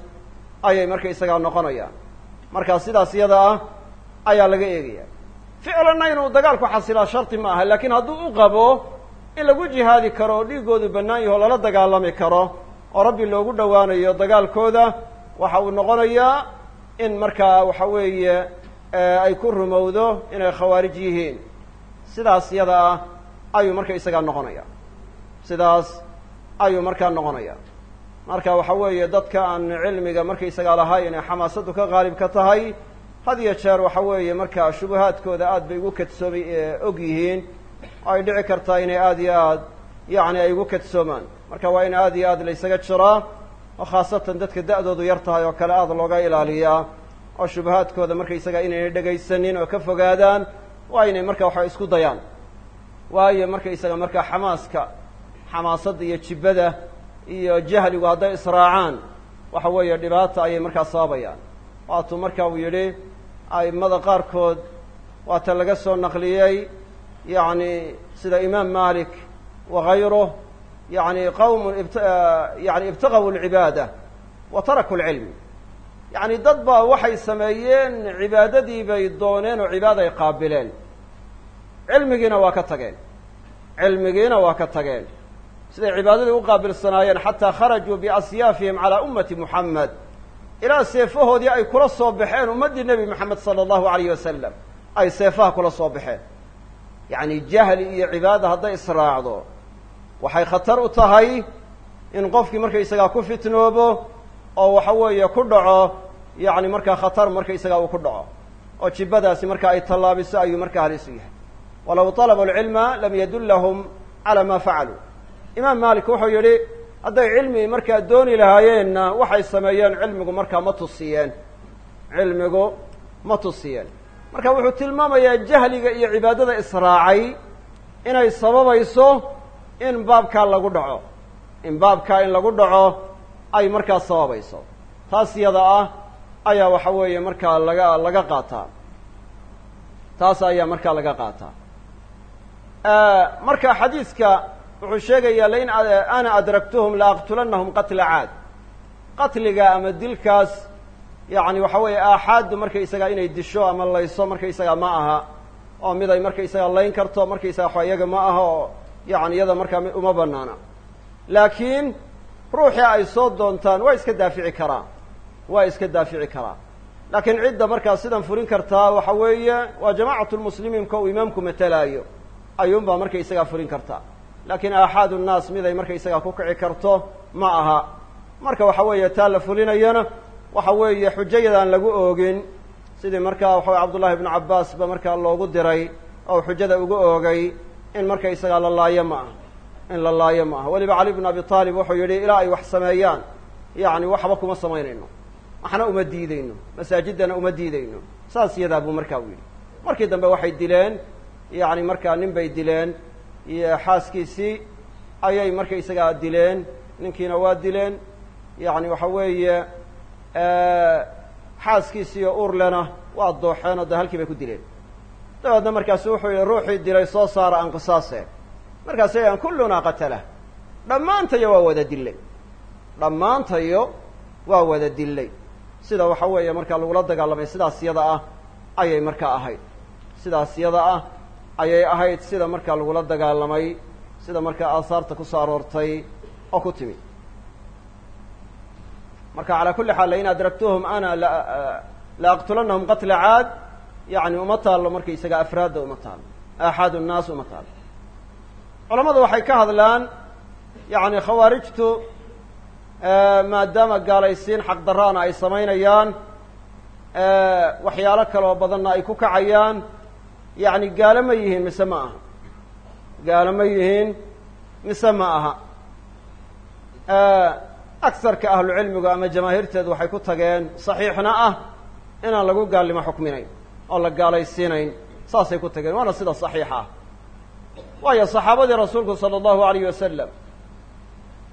ayay markaysagaa noqonayaan. Marka sidaas iyada ah ayaa laga eegaya. Ficlanna inuu dagaalku xasilaa shardi ma aha lakiin hadduu u qabo in lagu jihaadi karo oo dhiigoodu bannaan yaho lala dagaalami karo oo rabbi loogu dhowaanayo dagaalkooda waxa uu noqonayaa in markaa waxa weeye ay ku rumowdo inay khawaarij yihiin. Sidaas yada ah ayuu marka isagaa noqonaya sidaas ayuu markaa noqonaya marka waxa weeye dadka aan cilmiga markaysagaa lahayn ee xamaasaddu ka qaalib ka tahay had iyo jeer waxa weeye markaa shubuhaadkooda aad bay ugu kadsoomay og yihiin. Oo ay dhici kartaa inay aada iyo aad yacni ay ugu kadsoomaan marka waa in aada iyo aad la ysaga jiraa oo khaasatan dadka da-doodu yar tahay oo kale aada looga ilaaliyaa. Oo shubahaadkooda markaysaga inaynay dhegaysanin oo ka fogaadaan waa inay marka waxa isku dayaan. Waayo markaysaga markaa xamaaska xamaasadda iyo jibbada iyo jahligu hadday israacaan waxa weeye dhibaata ayay markaa sababayaan. Waatuu marka uu yidhi a'immada qaarkood waata laga soo naqliyey yacni sida imaam malik wagayruh yani qawmun yani ibtagaw alcibaada wa taraku lcilm yani dad baa waxay sameeyeen cibaadadii bay dooneen oo cibaada qaabileen. Cilmigiina waa ka tageen. Cilmigiina waa ka tageen. Siday cibaadadii u qaabilsanaayeen xataa kharajuu biasyaafihim calaa ummati muxamed ilaa seefahoodii ay kula soo baxeen ummaddii nebi moxamed sala allahu alayh wasalam ay seefaha kula soo baxeen. Yacni jahli iyo cibaada hadday israacdo waxay khatar u tahay in qofkii markaysagaa ku fitnoobo oo waxa weeye ku dhaco yacni markaa khatar markaysagaa uu ku dhaco oo jibbadaasi marka ay tallaabiso ayuu markaa halis u yahay. Walow talabu alcilma lam yadullahum cala ma facaluu imaam malik wuxuu yidhi hadday cilmi markaa dooni lahaayeenna waxay sameeyeen cilmigu markaa ma tusiyeen. Cilmigu ma tusiyeen. Marka wuxuu tilmaamayaa jahliga iyo cibaadada israacay inay sababayso in baabkaa lagu dhaco. In baabkaa in lagu dhaco ay markaa sababayso. Taas yada ah ayaa waxa weeye markaa laga laga qaataa. Taas ayaa markaa laga qaataa. Marka xadiidka wuxuu sheegayaa lain ana adraktuhum laaqtulannahum qatla caad. Qatliga ama dilkaas yacni waxa weeye aaxaaddu markaysagaa inay disho ama layso markaysagaa ma aha oo mid ay markaysagaa layn karto markaysaga waxa iyaga ma aha oo yani iyada markaa uma banaana laakiin ruuxii ay soo doontaan waa iska daafici karaa waa iska daafici karaa. Laakiin cidda markaa sidan furin kartaa waxa weeye waa jamaacatu lmuslimiinka uu imaamku matalaayo ayuunbaa markaysagaa furin kartaa laakiin aaxaad nnaas mid ay markaysagaa ku kici karto ma aha. Marka waxa weeye taa la fulinayana waxa weeye xujayadaan lagu oogin. Sidii markaa waxa weye cabdullahi ibnu cabbaas ba markaa loogu diray oo xujada ugu oogay in markaysagaa la laayo ma aha. In la laayo ma aha. Weliba cali bnu abi taalib wuxuu yidhi ilaa ay wax sameeyaan. Yacni waxba kuma samaynayno. Waxna uma diideyno masaajiddana uma diideyno saas iyadaa buu markaa u yidhi. Markii dambe waxay dileen. Yacni markaa nin bay dileen iyo xaaskiisii ayay markaysagaa dileen ninkiina waa dileen. Yacni waxa weeye xaaskiisiiyo urlena waa dooxeen oo de halkii bay ku dileen. Dabeedna markaasu wuxuu yihi ruuxii dilay soo saara aan qisaase markaas ayaan kullunaa qatalah dhammaantayo waa wada dillay. Dhammaantayo waa wada dillay. Sida waxa weeye markaa lagula dagaalamay sidaas yada ah ayay markaa ahayd. Sidaas yada ah ayay ahayd sida markaa lagula dagaalamay sida markaa aasaarta ku soo aroortay oo ku timi. Marka calaa kulli xaal lain adraktuhum ana la aqtulannahum qatla caad yani uma taallo markaysaga afraadda uma taallo aaxaad nnaas uma taallo. Culamadu waxay ka hadlaan yani khawaarijtu maadaama gaalaysiin xaq daraana ay samaynayaan waxyaalo kaloo badanna ay ku kacayaan yani gaalo ma yihiin mise ma aha? Gaalo ma yihiin mise ma aha? Agsarka ahlucilmigu ama jamaahiirteedu waxay ku tageen saxiixna ah inaan lagu gaalnimo xukminayn oo la gaalaysiinayn. Saasay ku tageen waana sida saxiixa ah. Waayo saxaabadii rasuulku sala allahu alayh wasalam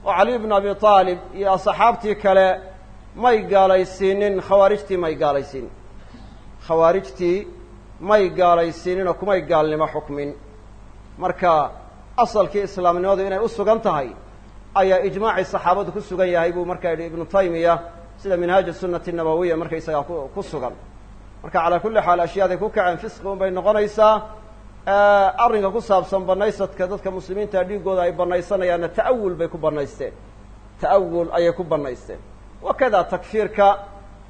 oo caliy bnu abi aalib iyo asxaabtii kale may gaalaysiinin khawaarijtii may gaalaysiinin. Khawaarijtii may gaalaysiinin oo kumay gaalnimo xukmin. Marka asalkii islaamnimadu inay u sugan tahay ayaa ijmaacii saxaabadu ku sugan yahay buu markaa yidhi ibnu taymiya sida minhaaj sunati nabawiya markaysagaa ku ku sugan. Marka calaa kulli xaal ashyaaday ku kaceen fisqi un bay noqonaysaa arrinka ku saabsan banaysadka dadka muslimiinta dhiigooda ay banaysanayaanna ta'awul bay ku banaysteen ta'awul ayay ku banaysteen wakada takfiirka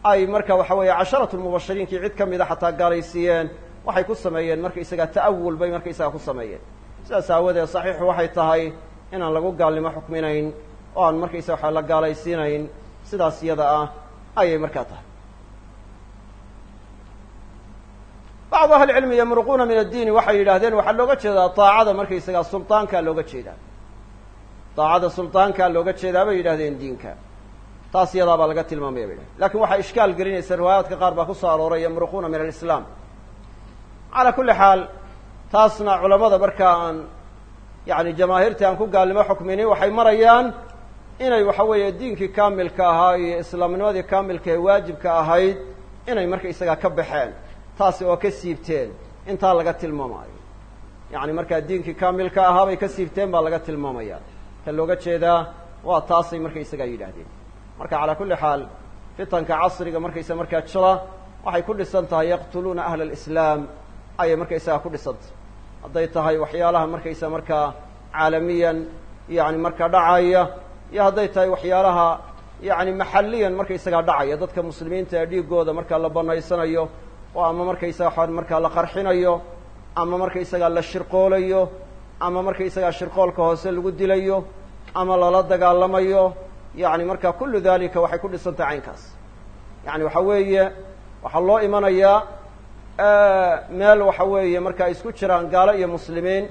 ay marka waxa weeye casharatu lmubashiriinkii cid ka mida xataa gaalaysiiyeen waxay ku sameeyeen markaisagaa ta'awul bay markaisagaa ku sameeyeen. Sidaas aawadeed saxiixu waxay tahay inaan lagu gaalnimo xukminayn oo aan markaysa waxa la gaalaysiinayn sidaas iyada ah ayay markaa tahay. Bacdu ahli cilmi yamruquuna min addiini waxay yidhaahdeen waxaa looga jeedaa daacada markaysagaa sultaankaa looga jeedaa. Daacada sultaankaa looga jeedaa bay yidhahdeen diinka taas iyadaa baa laga tilmaamaya bay yidhahdeen laakiin waxaa ishkaal gelinaysa riwaayaadka qaar baa ku soo arooray yamruquuna min alislaam. Calaa kulli xaal taasna culamada markaa aan yani jamaahiirtii aan ku gaalnimo xukminin waxay marayaan inay waxa weeye diinkii kaamilka ahaa iyo islaamnimadii kaamilka ee waajibka ahayd inay markaisagaa ka baxeen taasi oo ka siibteen intaa laga tilmaamaayo. Yacni markaa diinkii kaamilka ahaa bay ka siibteen baa laga tilmaamaya ka looga jeedaa waa taasay markaysagaa yidhaahdeen marka calaa kulli xaal fitanka casriga markaysa markaa jira waxay ku dhisan tahay yaqtuluuna ahla alislaam. Ayay markaysagaa ku dhisantahay hadday tahay waxyaalaha markaysa markaa caalamiyan yani markaa dhacaya iyo hadday tahay waxyaalaha yani maxaliyan markaysagaa dhacaya. Dadka muslimiinta ee dhiigooda markaa la banaysanayo oo ama markaysaga waxaan markaa la qarxinayo ama markaysagaa la shirqoolayo ama markaysagaa shirqoolka hoose lagu dilayo ama lala dagaalamayo yani marka kullu dalika waxay ku dhisan tahay caynkaas. Yani waxa weeye waxaa loo imanayaa meel waxa weeye marka ay isku jiraan gaalo iyo muslimiin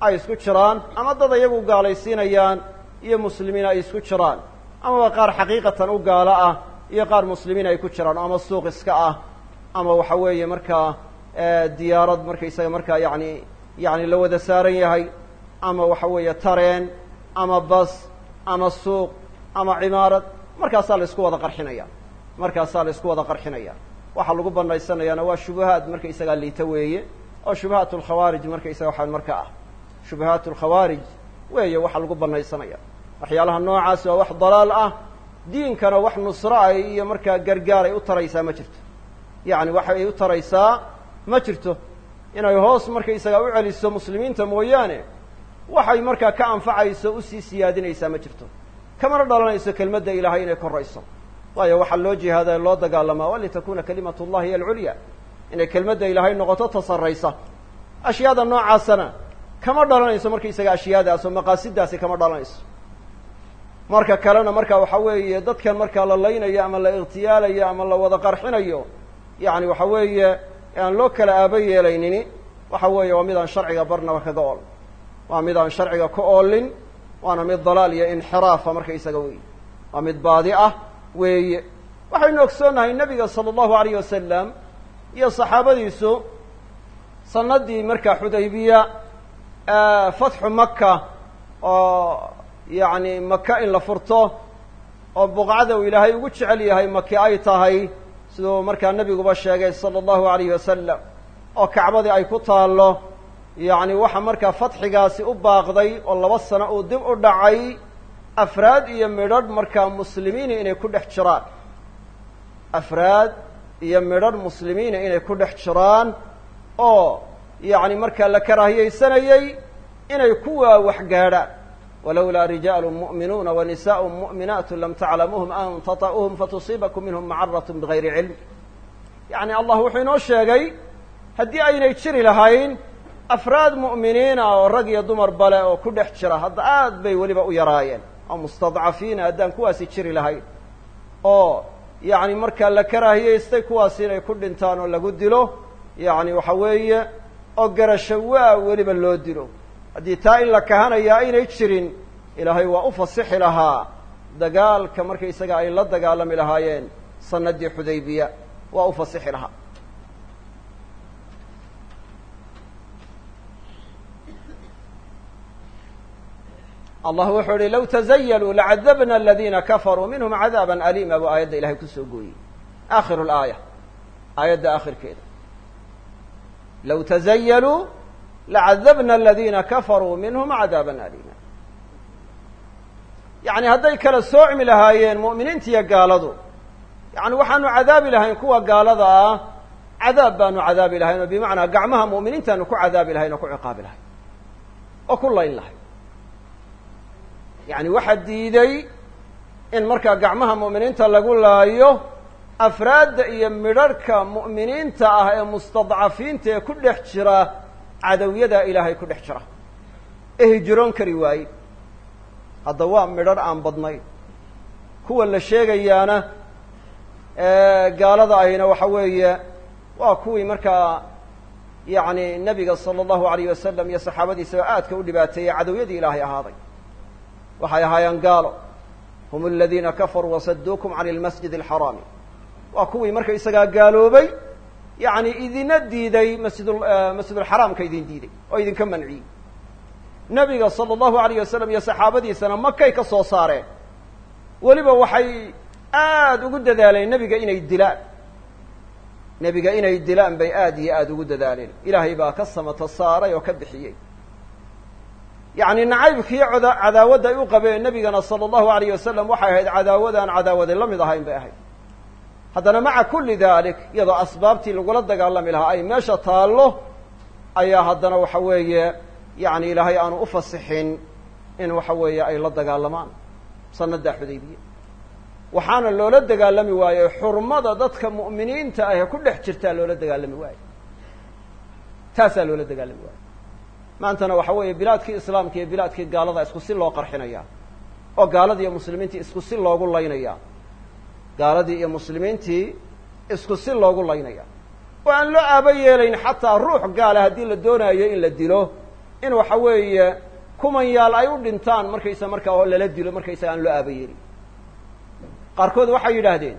ay isku jiraan ama dad iyagu gaalaysiinayaan iyo muslimiin ay isku jiraan amaba qaar xaqiiqatan u gaalo ah iyo qaar muslimiin ay ku jiraan ama suuq iska ah ama waxa weeye markaa diyaarad markaysaga markaa yani yani la wada saaran yahay ama waxa weeye tareen ama bas ama suuq ama cimaarad markaasaa la isku wada qarxinaya. Markaasaa la isku wada qarxinaya. Waxaa lagu banaysanayaana waa shubahaad markaysagaa liita weeye oo shubahaat lkhawaarij markaysaga waxaa marka ah. Shubahaat lkhawaarij weeye waxa lagu banaysanaya waxyaalaha noocaas waa wax dalaal ah. Diinkana wax nusro ay iyo markaa gargaar ay u taraysaa ma jirto. Yacni waxa ay u taraysaa ma jirto. Inay hoos markaysagaa u celiso muslimiinta mooyaane waxay markaa ka anfacayso u sii siyaadinaysaa ma jirto kamana dhalanayso kelmadda ilaahay inay korayso. Waayo waxaa loo jihaada loo dagaalamaa walitakuna kalimatu llahi hiy alculya inay kelmadda ilaahay noqoto ta sarraysa ashyaada noocaasana kama dhalanayso markaysaga ashyaadaas oo maqaasidaasi kama dhalanayso marka kalena marka waxa weeye dadkan markaa la laynayo ama la ikhtiyaalayo ama la wada qarxinayo yani waxa weeye aan loo kala aaba yeelaynini waxa weeye waa mid aan sharciga barnaba kaga ool. Waa mid aan sharciga ka oolin waana mid dalaal iyo inxiraafa markaysaga wey waa mid baadi ah weeye. Waxaynu ogsoonnahay nebiga sala allahu alayh wasalam iyo saxaabadiisu sanadii markaa xudaybiya fatxu maka oo yacni maka in la furto oo buqcada uu ilaahay ugu jecel yahay maki ay tahay siduu markaa nebiguba sheegay sala allahu alayhi wasalam oo kacbadii ay ku taallo yacni waxa markaa fatxigaasi u baaqday oo laba sano uu dib u dhacay afraad iyo midharh markaa muslimiina inay ku dhex jiraan. Afraad iyo midharh muslimiina inay ku dhex jiraan oo yacni markaa la karaahiyeysanayey inay kuwaa wax gaadhaan. Walowlaa rijaalu mu'minuuna wa nisaءu mu'minaatu lam taclamuuhum an tata'uuhum fatusiibakum minhum macarat bigayri cilm yacni allah wuxuu inoo sheegay haddii aynay jiri lahayn afraad mu'miniina oo rag iyo dumar bale oo ku dhex jira hadda aad bay weliba u yaraayeen. Oo mustadcafiina haddaan kuwaasi jiri lahayn. Oo yacni markaa la karaahiyeystay kuwaasi inay ku dhintaan oo lagu dilo yacni waxa weeye oo garasho waa weliba loo dilo. Haddii taa in la kahanayaa aynay jirin ilaahay waa u fasixi lahaa. Dagaalka markaysaga ay la dagaalami lahaayeen sanadii xudaybiya waa u fasixi lahaa allah wuxuu yihi low tazayaluu lacadabna aladina kafaruu minhum cadaaba alima buu aayadda ilahay ku soo gooyey. Aakhiru laaya aayadda aakhirkeeda. Low tazayaluu lacadabna aladina kafaruu minhum cadaaba alima yacni hadday kala soocmi lahaayeen mu'miniinta iyo gaaladu yacni waxaanu cadaabi lahayn kuwa gaalada ah cadaab baanu cadaabi lahayn oo bimacnaa gacmaha mu'miniintaanu ku cadaabi lahayn oo ku ciqaabi lahayn oo ku layn lahayn yacni waxaa diiday in markaa gacmaha mu'miniinta lagu laayo afraadda iyo midharhka mu'miniinta ah ee mustadcafiinta ee ku dhex jira cadawyadaa ilaahay ku dhex jira. Ee hijroon kari waaye hadda waa midharh aan badnayn. Kuwa la sheegayaana gaalada ahina waxa weeye waa kuwii markaa yacni nebiga sala allahu alayh wasalam iyo saxaabadiisaba aadka u dhibaateeyey cadowyadii ilaahay ahaaday waxay ahaayeen gaalo. Hum aladiina kafaruu wasaduukum can lmasjid alxaraami. Waa kuwii marka isagaa gaaloobay yacni idina diiday masjid masjidulxaraamka idin diiday oo idinka manciyey. Nebiga sala allahu alayh wasalam iyo saxaabadiisana makay ka soo saareen. Weliba waxay aada ugu dadaaleen nebiga inay dilaan. Nebiga inay dilaan bay aad iyo aada ugu dadaaleen. Ilaahay baa ka samato saaray oo ka bixiyey yacni nacaybkiiyo cadaawadda ay u qabeen nebigana sala allahu alayh wasalam waxay ahayd cadaawadaan cadaawade la mid ahayn bay ahayd. Haddana maca kulli dalik iyadoo asbaabtii lagula dagaalami lahaa ay meesha taallo ayaa haddana waxa weeye yacni ilaahay aanu u fasixin in waxa weeye ay la dagaalamaan sanaddaa xudaybiya. Waxaana loola dagaalami waaye xurmada dadka mu'miniinta ah ee ku dhex jirtaa loola dagaalami waaye. Taasaa loola dagaalami waaye maantana waxa weeye bilaadkii islaamka iyo bilaadkii gaalada isku si loo qarxinaya oo gaaladii iyo muslimiintii isku si loogu laynaya gaaladii iyo muslimiintii isku si loogu laynaya. Oo aan loo aaba yeelayn xataa ruux gaala haddii la doonaayo in la dilo in waxa weeye kumanyaal ay u dhintaan markaysa markaa oo lala dilo markaysaga aan loo aaba yeelin. Qaarkood waxay yidhaahdeen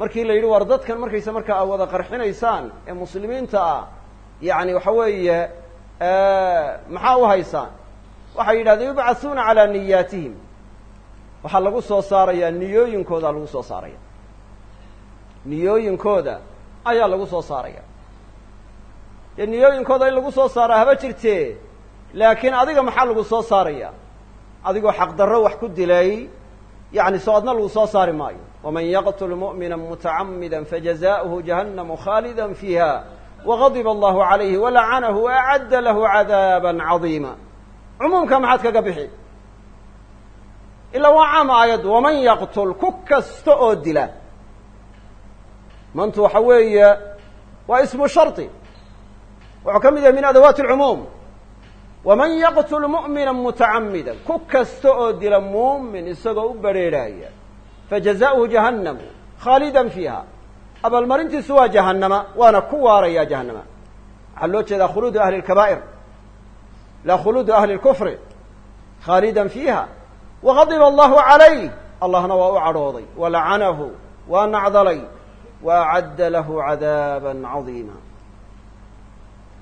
markii la yidhi war dadkan markaysa markaa aad wada qarxinaysaan ee muslimiinta ah yacni waxa weeye maxaa u haysaan waxay yidhahdeen yubcathuuna calaa niyaatihim. Waxaa lagu soo saarayaa niyooyinkooda lagu soo saaraya. Niyooyinkooda ayaa lagu soo saaraya. Niyooyinkooda in lagu soo saaraa haba jirtee laakiin adiga maxaa lagu soo saaraya? Adigoo xaqdarro wax ku dilay yani soo adna lagu soo saari maayo. Waman yaqtul mu'mina mutacamida fajaza'uhu jahannamu khaalida fiiha wagadiba allahu calayhi walacanahu waacadda lahu cadaaba cadiima cumuumka maxaad kaga bixi ilaa waa caama aayaddu waman yaqtul ku kasta oo dila mantu waxa weeye waa ismu shardi wuxuu ka mid yahay min adawaati alcumuum waman yaqtul mu'mina mutacamida ku kasta oo dila muumin isagoo u berheedhaaya fajaza'uhu jahannamu khaalidan fiiha abaalmarintiisu waa jahannama waana ku waaraya jahannama. Waxaa loo jeedaa khuluudu ahli lkabaa'ir laa khuluudu ahli lkufri khaalidan fiiha. Wagadiba allahu calayh allahna waa u cadhooday. Walacanahu waa nacdalay. Wa acadda lahu cadaaba cadiima.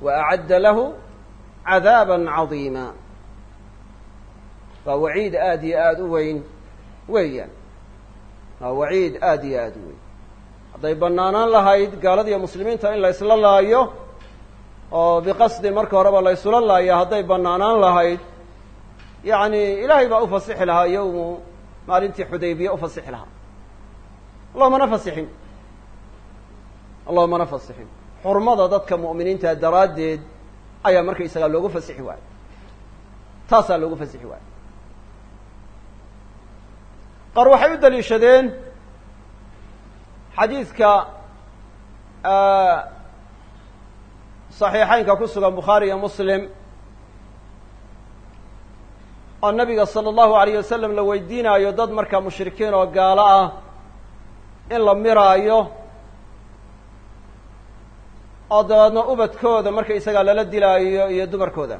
Wa acadda lahu cadaaba cadiima. Waa waciid aada iyo aada u weyn weeyaan. Waa waciid aada iyo aada u weyn hadday banaanaan lahayd gaaladiiyo muslimiinta in la ysla laayo oo biqasdi marka horeba la ysula laaya hadday banaanaan lahayd yacni ilaahay baa u fasixi lahaa yowmu maalintii xudaybiya u fasixi lahaa. Allahumana fasixin. Allahumana fasixin. Xurmada dadka mu'miniinta daraaddeed ayaa markaysagaa loogu fasixi waayey. Taasaa loogu fasixi waayey. Qaar waxay u daliishadeen xadiidka صaxiixeynka ku sugan bukhaari iyo muslim oo nabiga salى اllahu alayh wasalam la weydiinaayo dad markaa mushrikiin oo gaalo ah in la miraayo oo dabeedna ubadkooda marka isagaa lala dilaayo iyo dumarkooda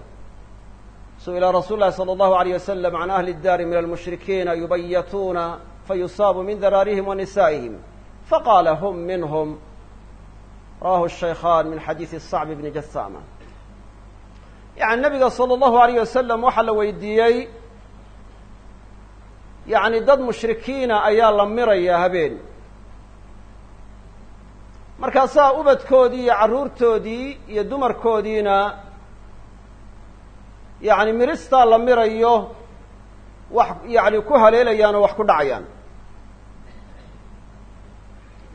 su'ila rasuul lahi salى اllahu عalيyه waslm can ahli اdaari min almushrikiina yubayatuuna fayusaabu min daraarihim wa nisaa'ihim faqaala hm minhm rawahu shaykhan min xadiidi sacb bni jasaama yani nabiga salى اllahu alayh wasalam waxaa la weydiiyey yacni dad mushrikiina ayaa la mirayaa habeen markaasaa ubadkoodii iyo carruurtoodii iyo dumarkoodiina yacni miristaa la mirayo wax yacni ku haleelayaan oo wax ku dhacayaan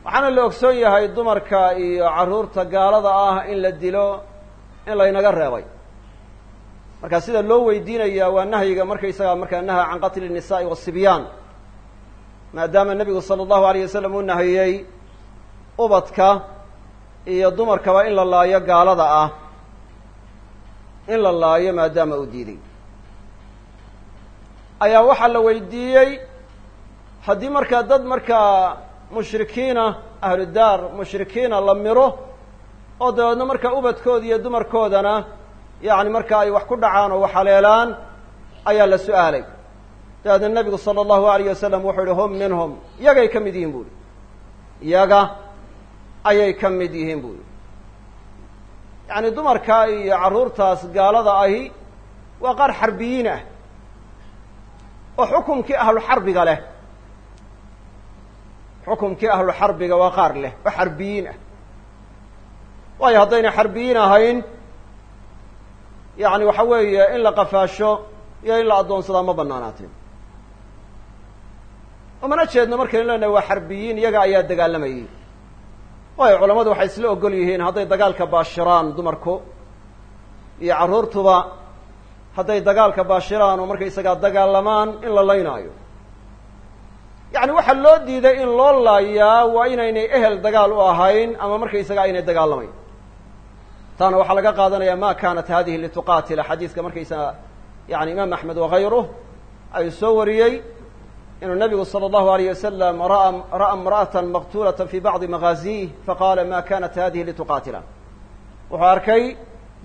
waxaana la ogsoon yahay dumarka iyo carruurta gaalada ah in la dilo in laynaga reebay marka sida loo weydiinaya waa nahyiga markaysagaa markaa naha can qatli الnisaءi wالsibyaan maadaama nebigu salى اllahu alayه wasalam uu nahiyey ubadka iyo dumarkaba in la laayo gaalada ah in la laayo maadaama uu diiday ayaa waxaa la weydiiyey haddii markaa dad markaa mushrikiina ahlu daar mushrikiina la miro oo dabeedna markaa ubadkooda iyo dumarkoodana yacni marka ay wax ku dhacaan oo wax haleelaan ayaa la su'aalay. Dabeedna nebigu sala allahu alayh wasalam wuxuu yihi hum minhum. Yagay ka mid yihiin buuhi yaga ayay ka mid yihiin buuhi yacni dumarka iyo carruurtaas gaalada ahi waa qaar xarbiyiin ah oo xukumkii ahlu xarbiga leh xukumkii ahlu xarbiga waa qaar leh oo xarbiyiin ah. Waayo haddayna xarbiyiin ahayn yacni waxa weeye in la qafaasho iyo in la addoonsadaa ma banaanaateen umana jeedno markaynu leenahay waa xarbiyiin iyaga ayaa dagaalamayay. Waayo culammadu waxay isla ogol yihiin hadday dagaalka baashiraan dumarku iyo carruurtuba hadday dagaalka baashiraan oo markaysagaa dagaalamaan in la laynaayo yacni waxaa loo diiday in loo laayaa waa inaynay ehel dagaal u ahayn ama markaysaga aynay dagaalamayn taana waxaa laga qaadanaya ma kanat hadihi lituqatila xadiiska markaysaga yani imaam axmed wakayruh ayuu soo wariyey inuu nabigu salى اllahu alayh wasalam ra'a ra'a imra'ata maqtulata fi bacdi magaazih faqala ma kanat hadihi lituqatila wuxuu arkay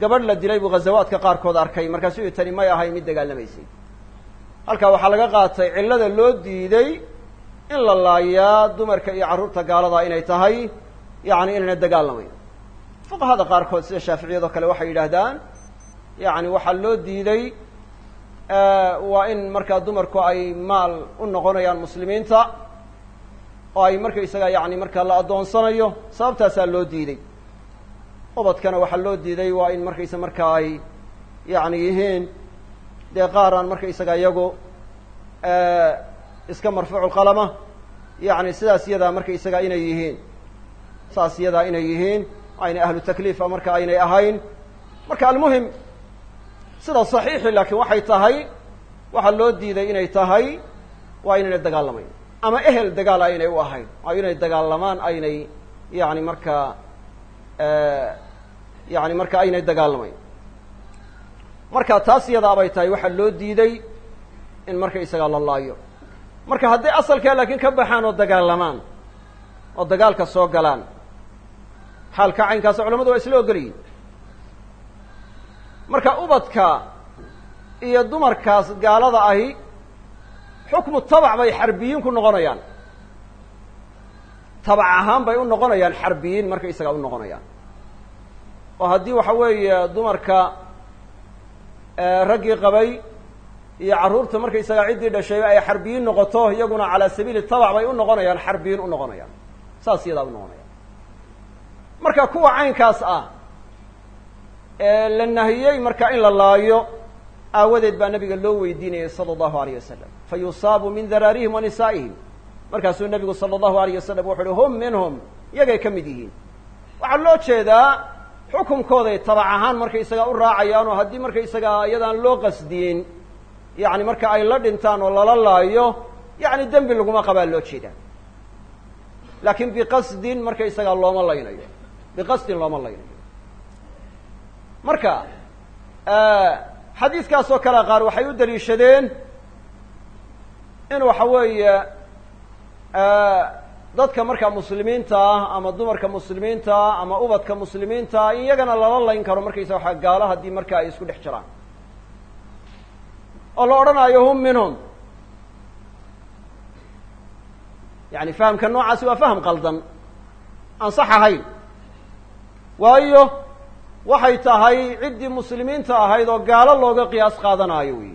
gabadh la dilay buu ghazawaadka qaarkood arkay. Markaasuu yihi tani may ahayn mid dagaalamaysay halkaa waxaa laga qaatay cillada loo diiday in la laayaa dumarka iyo carruurta gaalada inay tahay yani inayna dagaalamayn fuqahada qaarkood sida shaaficiyadoo kale waxay yidhaahdaan yani waxaa loo diiday waa in markaa dumarku ay maal u noqonayaan muslimiinta oo ay markaysaga yani markaa la addoonsanayo sababtaasaa loo diiday. Ubadkana waxaa loo diiday waa in markaysa markaa ay yani yihiin dee qaaraan markaysaga iyagu iska marfuucu lqalama yani sidaas yadaa markaysaga inay yihiin. Saas yadaa inay yihiin aynay ahlu takliifa marka aynay ahayn. Marka almuhim sida saxiixi laakiin waxay tahay waxaa loo diiday inay tahay waa inaynay dagaalamayn. Ama ehel dagaal aynay u ahayn. Oo inay dagaalamaan aynay yani markaa yani marka aynay dagaalamayn. Marka taas yadaabay tahay waxaa loo diiday in markaysagaa la laayo marka hadday asalkaa laakiin ka baxaan oo dagaalamaan oo dagaalka soo galaan xaalka caynkaas culamadu waa isla ogolyihin marka ubadka iyo dumarkaas gaalada ahi xukmu tabac bay xarbiyiin ku noqonayaan. Tabac ahaan bay u noqonayaan xarbiyiin markaysagaa u noqonayaan. Oo haddii waxa weeye dumarka raggii qabay iyo carruurta markaysagaa ciddii dhashayba ay xarbiyiin noqoto iyaguna calaa sabiili tabac bay u noqonayaan xarbiyiin u noqonayaan. Saas iyadaa u noqonayaan. Marka kuwa caynkaas ah ee la nahiyey marka in la laayo aawadeed baa nabiga loo weydiinayay sala allahu alayh wasalam fa yusaabu min daraarihim wa nisaa'ihim. Markaasuu nabigu sala allahu alayh wasalam wuxu uhi hum minhum iyagay ka mid yihiin. Waxaa loo jeedaa xukunkooday tabac ahaan markaysagaa u raacayaan oo haddii markaysagaa iyadaan loo qasdiyin yani marka ay la dhintaan oo lala laayo yani dembi laguma qabaa loo jeedaa. Laakiin biqasdin markaysagaa looma laynayo. Biqasdin looma laynayo. Marka xadiiskaas oo kale qaar waxay u daliishadeen in waxa weeye dadka marka muslimiinta ah ama dumarka muslimiinta ah ama ubadka muslimiinta ah in iyagana lala layn karo markaysa waxa gaalo haddii marka ay isku dhex jiraan oo la odhanayo hum minhum yani fahamka noocaasi waa faham qaldan. Aan sax ahayn. Waayo waxay tahay ciddii muslimiinta ahayd oo gaalo looga qiyaas qaadanaayo wey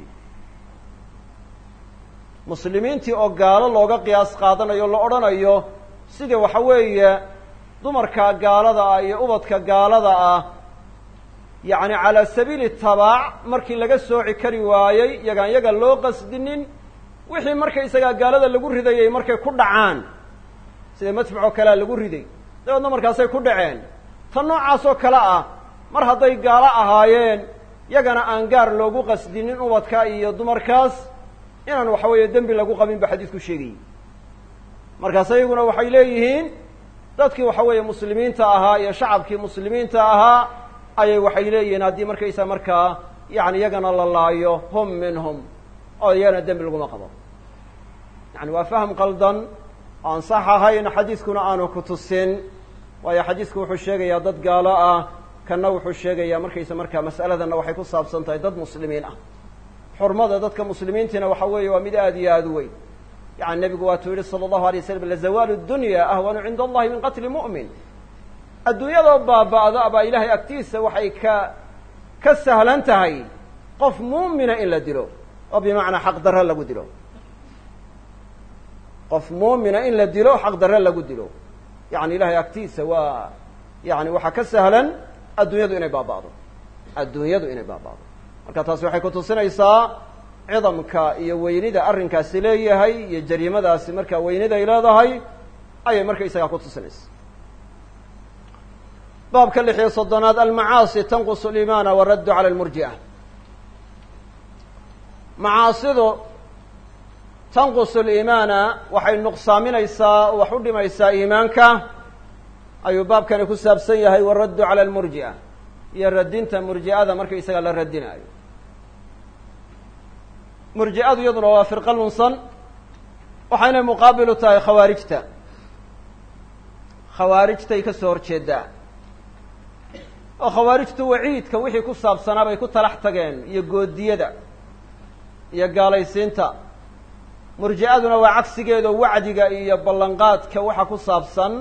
muslimiintii oo gaalo looga qiyaas qaadanayo la odhanayo sida waxa weeye dumarka gaalada ah iyo ubadka gaalada ah yacni calaa sabiili tabaac markii laga sooci kari waayey yagaan yaga loo qasdinin wixii markaysagaa gaalada lagu ridayay markay ku dhacaan. Sida madfucoo kalea lagu riday? Dabeedna markaasay ku dhaceen. Tan noocaas oo kale ah mar hadday gaalo ahaayeen yagana aan gaar loogu qasdinin ubadka iyo dumarkaas inaan waxa weeye dembi lagu qabin ba xadiisku sheegayay markaas ayaguna waxay leeyihiin dadkii waxa weeye muslimiinta ahaa iyo shacabkii muslimiinta ahaa ayay waxay leeyihiin haddii markaysa markaa yani iyagana la laayo hum minhum oo iyagana dembi laguma qabo. Yani waa fahm qaldan oo aan sax ahayn xadiiskuna aanu ku tusin waayo xadiisku wuxuu sheegayaa dad gaalo ah kanna wuxuu sheegayaa markaysa markaa mas'aladanna waxay ku saabsan tahay dad muslimiin ah. Xurmada dadka muslimiintiina waxa weeye waa mid aada iyo aada u weyn. Yani nebigu waatuu yihi sala allahu alay waslam lazawaalu dunya ahwanu cinda allahi min qatli mu'min adduunyadoo baaba'da baa ilahay agtiisa waxay ka ka sahlan tahay qof muumina in la dilo oo bimacnaa xaq darre lagu dilo. Qof muumina in la dilo xaq darre lagu dilo. Yani ilahay agtiisa waa yani waxaa ka sahlan adduunyadu inay baaba'do. Adduunyadu inay baaba'do. Marka taasi waxay ku tusinaysaa cidamka iyo weynida arrinkaasi leeyahay iyo jariimadaasi markaa weyniday leedahay ayay markaysagaa ku tusinaysaa baabka lix iyo soddonaad almacaasi tanqus alimaana waraddu cala almurji'a macaasidu tanqus aliimaana waxay nuqsaaminaysaa wax u dhimaysaa iimaanka ayuu baabkani ku saabsan yahay waraddu cala almurji'a iyo radinta murji'ada markaysaga la radinaayo murji'adu iyaduna waa firqa lunsan waxaynay muqaabilu tahay khawaarijta. Khawaarijtay ka soo horjeedaa oo khawaarijtu waciidka wixii ku saabsanaa bay ku talax tageen iyo goodiyada iyo gaalaysiinta. Murji'aduna waa cagsigeedo wacdiga iyo ballanqaadka waxa ku saabsan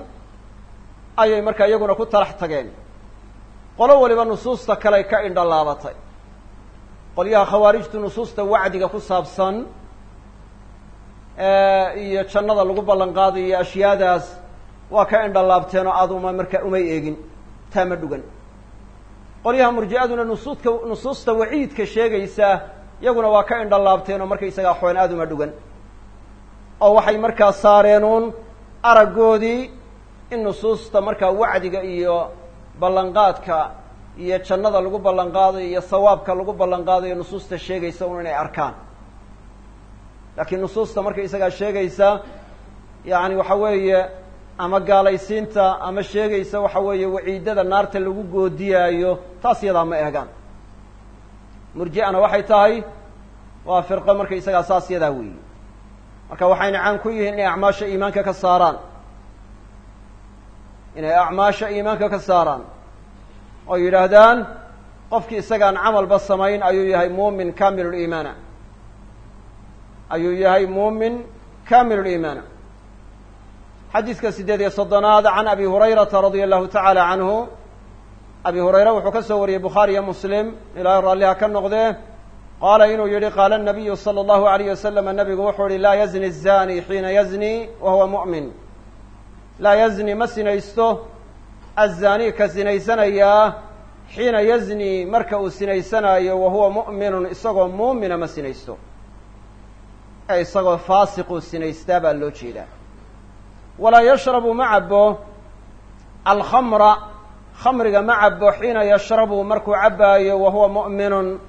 ayay markaa iyaguna ku talax tageen. Qolo waliba nusuusta kaley ka indhalaabatay. Qolyaha khawaarijtu nusuusta wacdiga ku saabsan iyo jannada lagu ballan qaadayo ashyaadaas waa ka indhalaabteen oo aada uma markaa umay eegin. Taa ma dhugan qolyaha murji'aduna nusuudka nusuusta waciidka sheegaysa iyaguna waa ka indhalaabteen oo markaysagaa xoon aada uma dhugan. Oo waxay markaa saareenuun araggoodii in nusuusta markaa wacdiga iyo ballanqaadka iyo jannada lagu ballan qaadayo iyo sawaabka lagu ballan qaadayo nusuusta sheegaysa un inay arkaan. Laakiin nusuusta markaysagaa sheegaysa yacni waxa weeye ama gaalaysiinta ama sheegaysa waxa weeye waciidada naarta lagu goodiyaayo taas iyadaa ma eegaan. Murji'ana waxay tahay waa firqo markaysagaa saas yadaa weeyi marka waxayna caan ku yihiin inay acmaasha iimaanka ka saaraan. Inay acmaasha iimaanka ka saaraan. Oo yidhaahdaan qofkii isagaan camalba samayn ayuu yahay muumin kamiluliimaana ayuu yahay muumin kamiluliimaana xadiiska sideed iyo soddonaad can abi hurayrata radia allahu tacaala canhu. Abi hurayre wuxuu ka soo wariyey bukhaari iyo muslim ilaahay raalliha ka noqdee. Qaala inuu yihi qaala nabiyu sala allahu alayh wasalama nabigu wuxuu yihi laa yazni الzani xiina yazni wa huwa mu'min. Laa yazni ma sinaysto azani ka sinaysanayaa xiina yazni marka uu sinaysanaayo wa huwa mu'minun isagoo muumina ma sinaysto. Ee isagoo faasiquu sinaystaa baa loo jeedaa walaa yashrabu ma cabo alkhamra khamriga ma cabo xiina yashrabu markuu cabaayo wa huwa mu'minun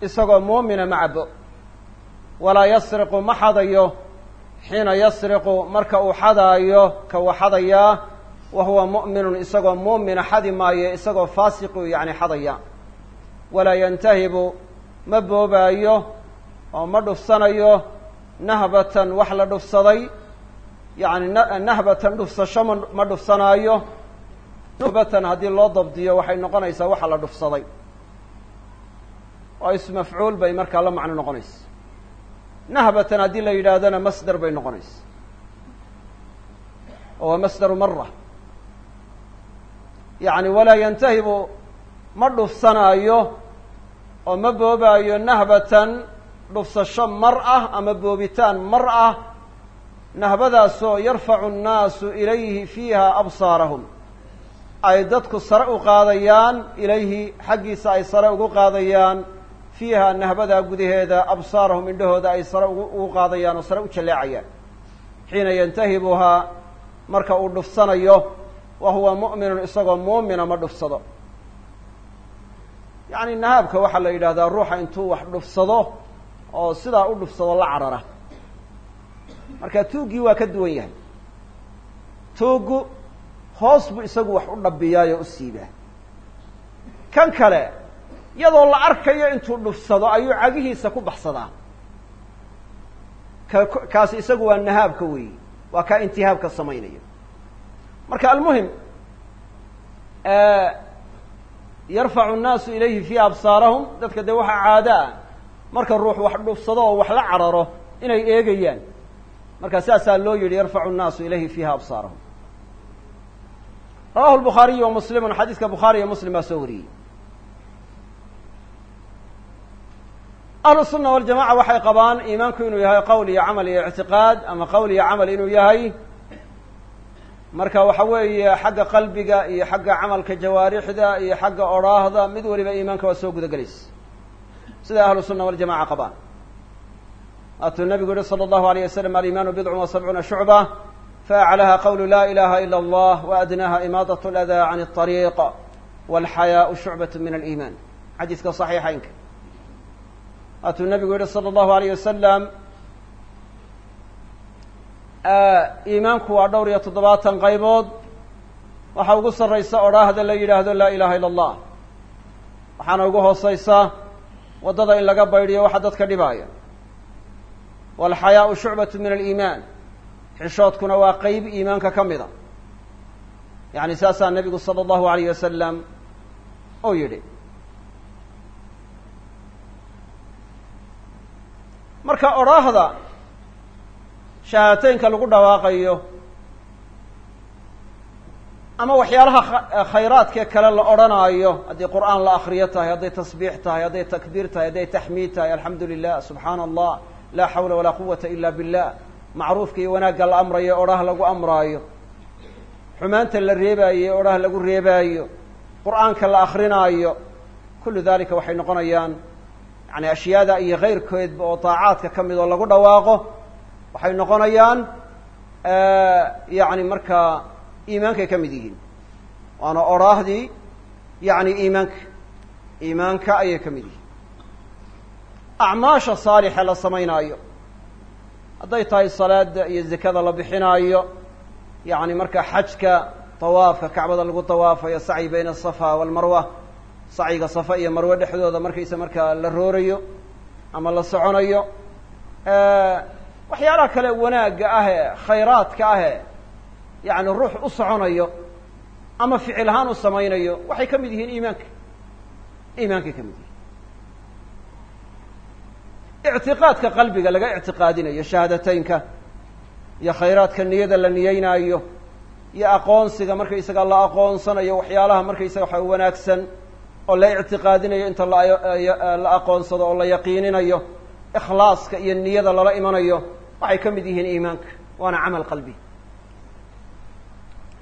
isagoo muumina ma cabo walaa yasriqu ma xadayo xiina yasriqu marka uu xadaayo ka uu xadayaa wa huwa mu'minun isagoo muumina xadi maayo isagoo faasiqu yacni xadaya. Walaa yantahibu ma boobaayo oo ma dhufsanayo nahbatan wax la dhufsaday yacni nahbatan dhufsasho ma ma dhufsanaayo. Nuhbatan haddii loo dabdiyo waxay noqonaysaa waxa la dhufsaday. Oo ism mafcuul bay markaa la macno noqonaysa. Nahbatan haddii la yidhaahdana masder bay noqonaysa. Oo waa masderu mara yacni walaa yantahibu ma dhufsanaayo oo ma boobaayo nahbatan dhufsasho mar ah ama boobitaan mar ah nahbadaasoo yarfacu annaasu ilayhi fiiha absaarahum. Ay dadku sare u qaadayaan ilayhi xaggiisa ay sare ugu qaadayaan fiiha nahbadaa gudaheeda absaarahum indhahooda ay sare ugu qaadayaan oo sare u jalleecayaan. Xiina yantahibuhaa marka uu dhufsanayo wa huwa mu'minun isagoo muumina ma dhufsado. Yacni nahaabka waxaa la yidhahdaa ruuxa intuu wax dhufsado oo sidaa u dhufsado la carara marka tuuggii waa ka duwan yahay. Tuuggu hoos buu isagu wax u dhabbiyaayo u siibaa. Kan kale iyadoo la arkayo intuu dhufsado ayuu cagihiisa ku baxsadaa. Ka kaasi isagu waa nahaabka weeyi waa kaa intihaabka samaynaya marka almuhim yarfacu nnaasu ilayhi fiiha absaarahum dadka dee waxaa caado ah marka ruux wax dhufsado oo wax la cararo inay eegayaan marka saasaa loo yidhi yarfacu nnaasu ilayhi fiiha absaarahum. Rawahu lbukhaariyu wa muslimun xadiiska bukhaari iyo muslim baa soo wariyey. Ahlu sunna waljamaca waxay qabaan iimaanku inuu yahay qowl iyo camal iyo ictiqaad ama qowl iyo camal inuu yahay. Marka waxa weeye xagga qalbiga iyo xagga camalka jawaarixda iyo xagga odhaahda mid waliba iimaanka waa soo guda gelaysa siday ahlu sunna waljamaca qabaan waatuu nabigu yihi salى اllahu alayh wasalam alimaanu bidcun wa sabcuuna shucba faaclaha qawlu la ilaha ila اllah waadnaha imaadaة اlأdaa can الطariiq wاlxayaaءu shucbaة min aliiman xadiiska صaxiixaynka waatuu nabigu yihi salى اllahu alayh wasalam iimaanku waa dhowr iyo toddobaatan qaybood waxaa ugu sarraysa odhaahda la yidhaahdo laa ilaha ila allah waxaana ugu hooseysa waddada in laga baydhiyo waxa dadka dhibaaya waalxayaau shucbatu min aliimaan xishoodkuna waa qeyb iimaanka ka mida yacni saasaa nebigu sala allahu alayh wasalam uu yidhi marka odhaahda shahaataynka lagu dhawaaqayo ama waxyaalaha khayraadkee kale la odhanaayo haddii qur'aan la akriyo tahay hadday tasbiix tahay hadday takbiir tahay hadday taxmiid tahay alxamdu lilah subxaana allah laa xawla walaa quwata ila billah. Macruufka iyo wanaagga la amrayo odhaah lagu amraayo. Xumaanta la reebaayo odhaah lagu reebaayo. Qur'aanka la akrinaayo kullu dalika waxay noqonayaan yani ashyaada iyo keyrkoodba oo daacaadka ka mid oo lagu dhawaaqo waxay noqonayaan yani markaa iimaankay ka mid yihiin. Waana odhaahdii yani iimaanka. Iimaanka ayay ka mid yihiin acmaasha saalixa la samaynaayo. Hadday tahay salaada iyo zakada la bixinaayo yani markaa xajka tawaafka kacbada lagu tawaafayo sacyi bayna asafa walmarwa sacyiga safa iyo marwe dhexdooda markaysa markaa la roorayo ama la soconayo waxyaalaha kale wanaagga ahee khayraadka ahee yani ruux u soconayo ama ficil ahaan u samaynayo waxay ka mid yihiin iimaanka. Iimaankay ka mid yihiin ictiqaadka qalbiga laga ictiqaadinayo shahaadateynka iyo khayraadka niyada la niyeynaayo iyo aqoonsiga markaysaga la aqoonsanayo waxyaalaha markaysaga waxa wanaagsan oo la ictiqaadinayo inta la aqoonsado oo la yaqiininayo ikhlaaska iyo niyada lala imanayo waxay ka mid yihiin iimaanka waana camal qalbi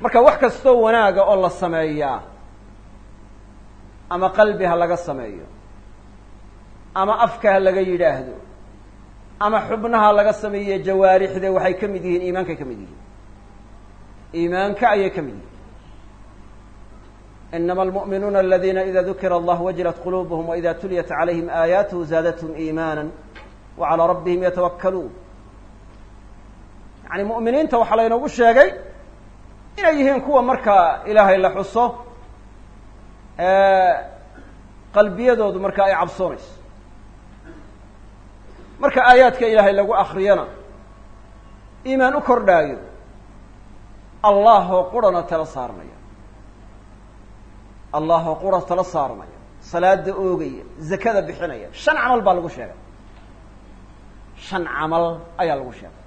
marka wax kastoo wanaaga oo la sameeyaa ama qalbi ha laga sameeyo ama afka laga yidhaahdo ama xubnaha laga sameeye jawaarixde waxay ka mid yihiin iimaankay ka mid yihiin. Iimaanka ayay ka mid yihiin. inama almu'minuuna aladina ida dukira allah wajilat qulubuhum waida tuliyat calayhim aayaatuhu zaadathum iimaana wa calaa rabbihim yatawakkaluun yani mu'miniinta waxaa laynoogu sheegay inay yihiin kuwa markaa ilaahay la xuso qalbiyadoodu markaa ay cabsoonayso marka aayaadka ilaahay lagu akriyana iimaan u kordhaayo allahoo qurana tala saarnaya allahoo qura tala saarnaya salaada oogaya zakada bixinaya. Shan camal baa lagu sheegay. Shan camal ayaa lagu sheegay.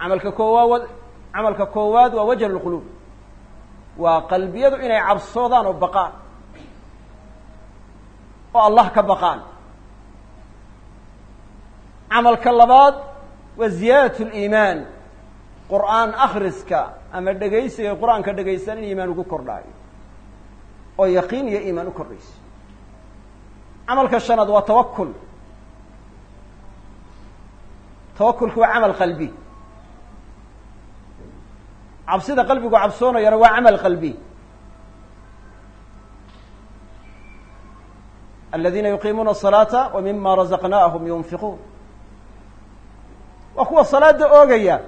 Camalka koowaad camalka koowaad waa wajh lquluub waa qalbiyadu inay cabsoodaan oo baqaan. Oo allah ka baqaan camalka labaad waa ziyaadat liimaan qur'aan akriska ama dhegaysiga qur-aanka dhegaysan in iimaan ugu kordhaayo oo yaqiin iyo iimaan u kordhayso camalka shanaad waa tawakul tawakulku waa camal qalbi cabsida qalbigu cabsoonayana waa camal qalbi aladiina yuqiimuuna الصalaata wa mima razaqnaahum yunfiquun waa kuwa salaada oogaya.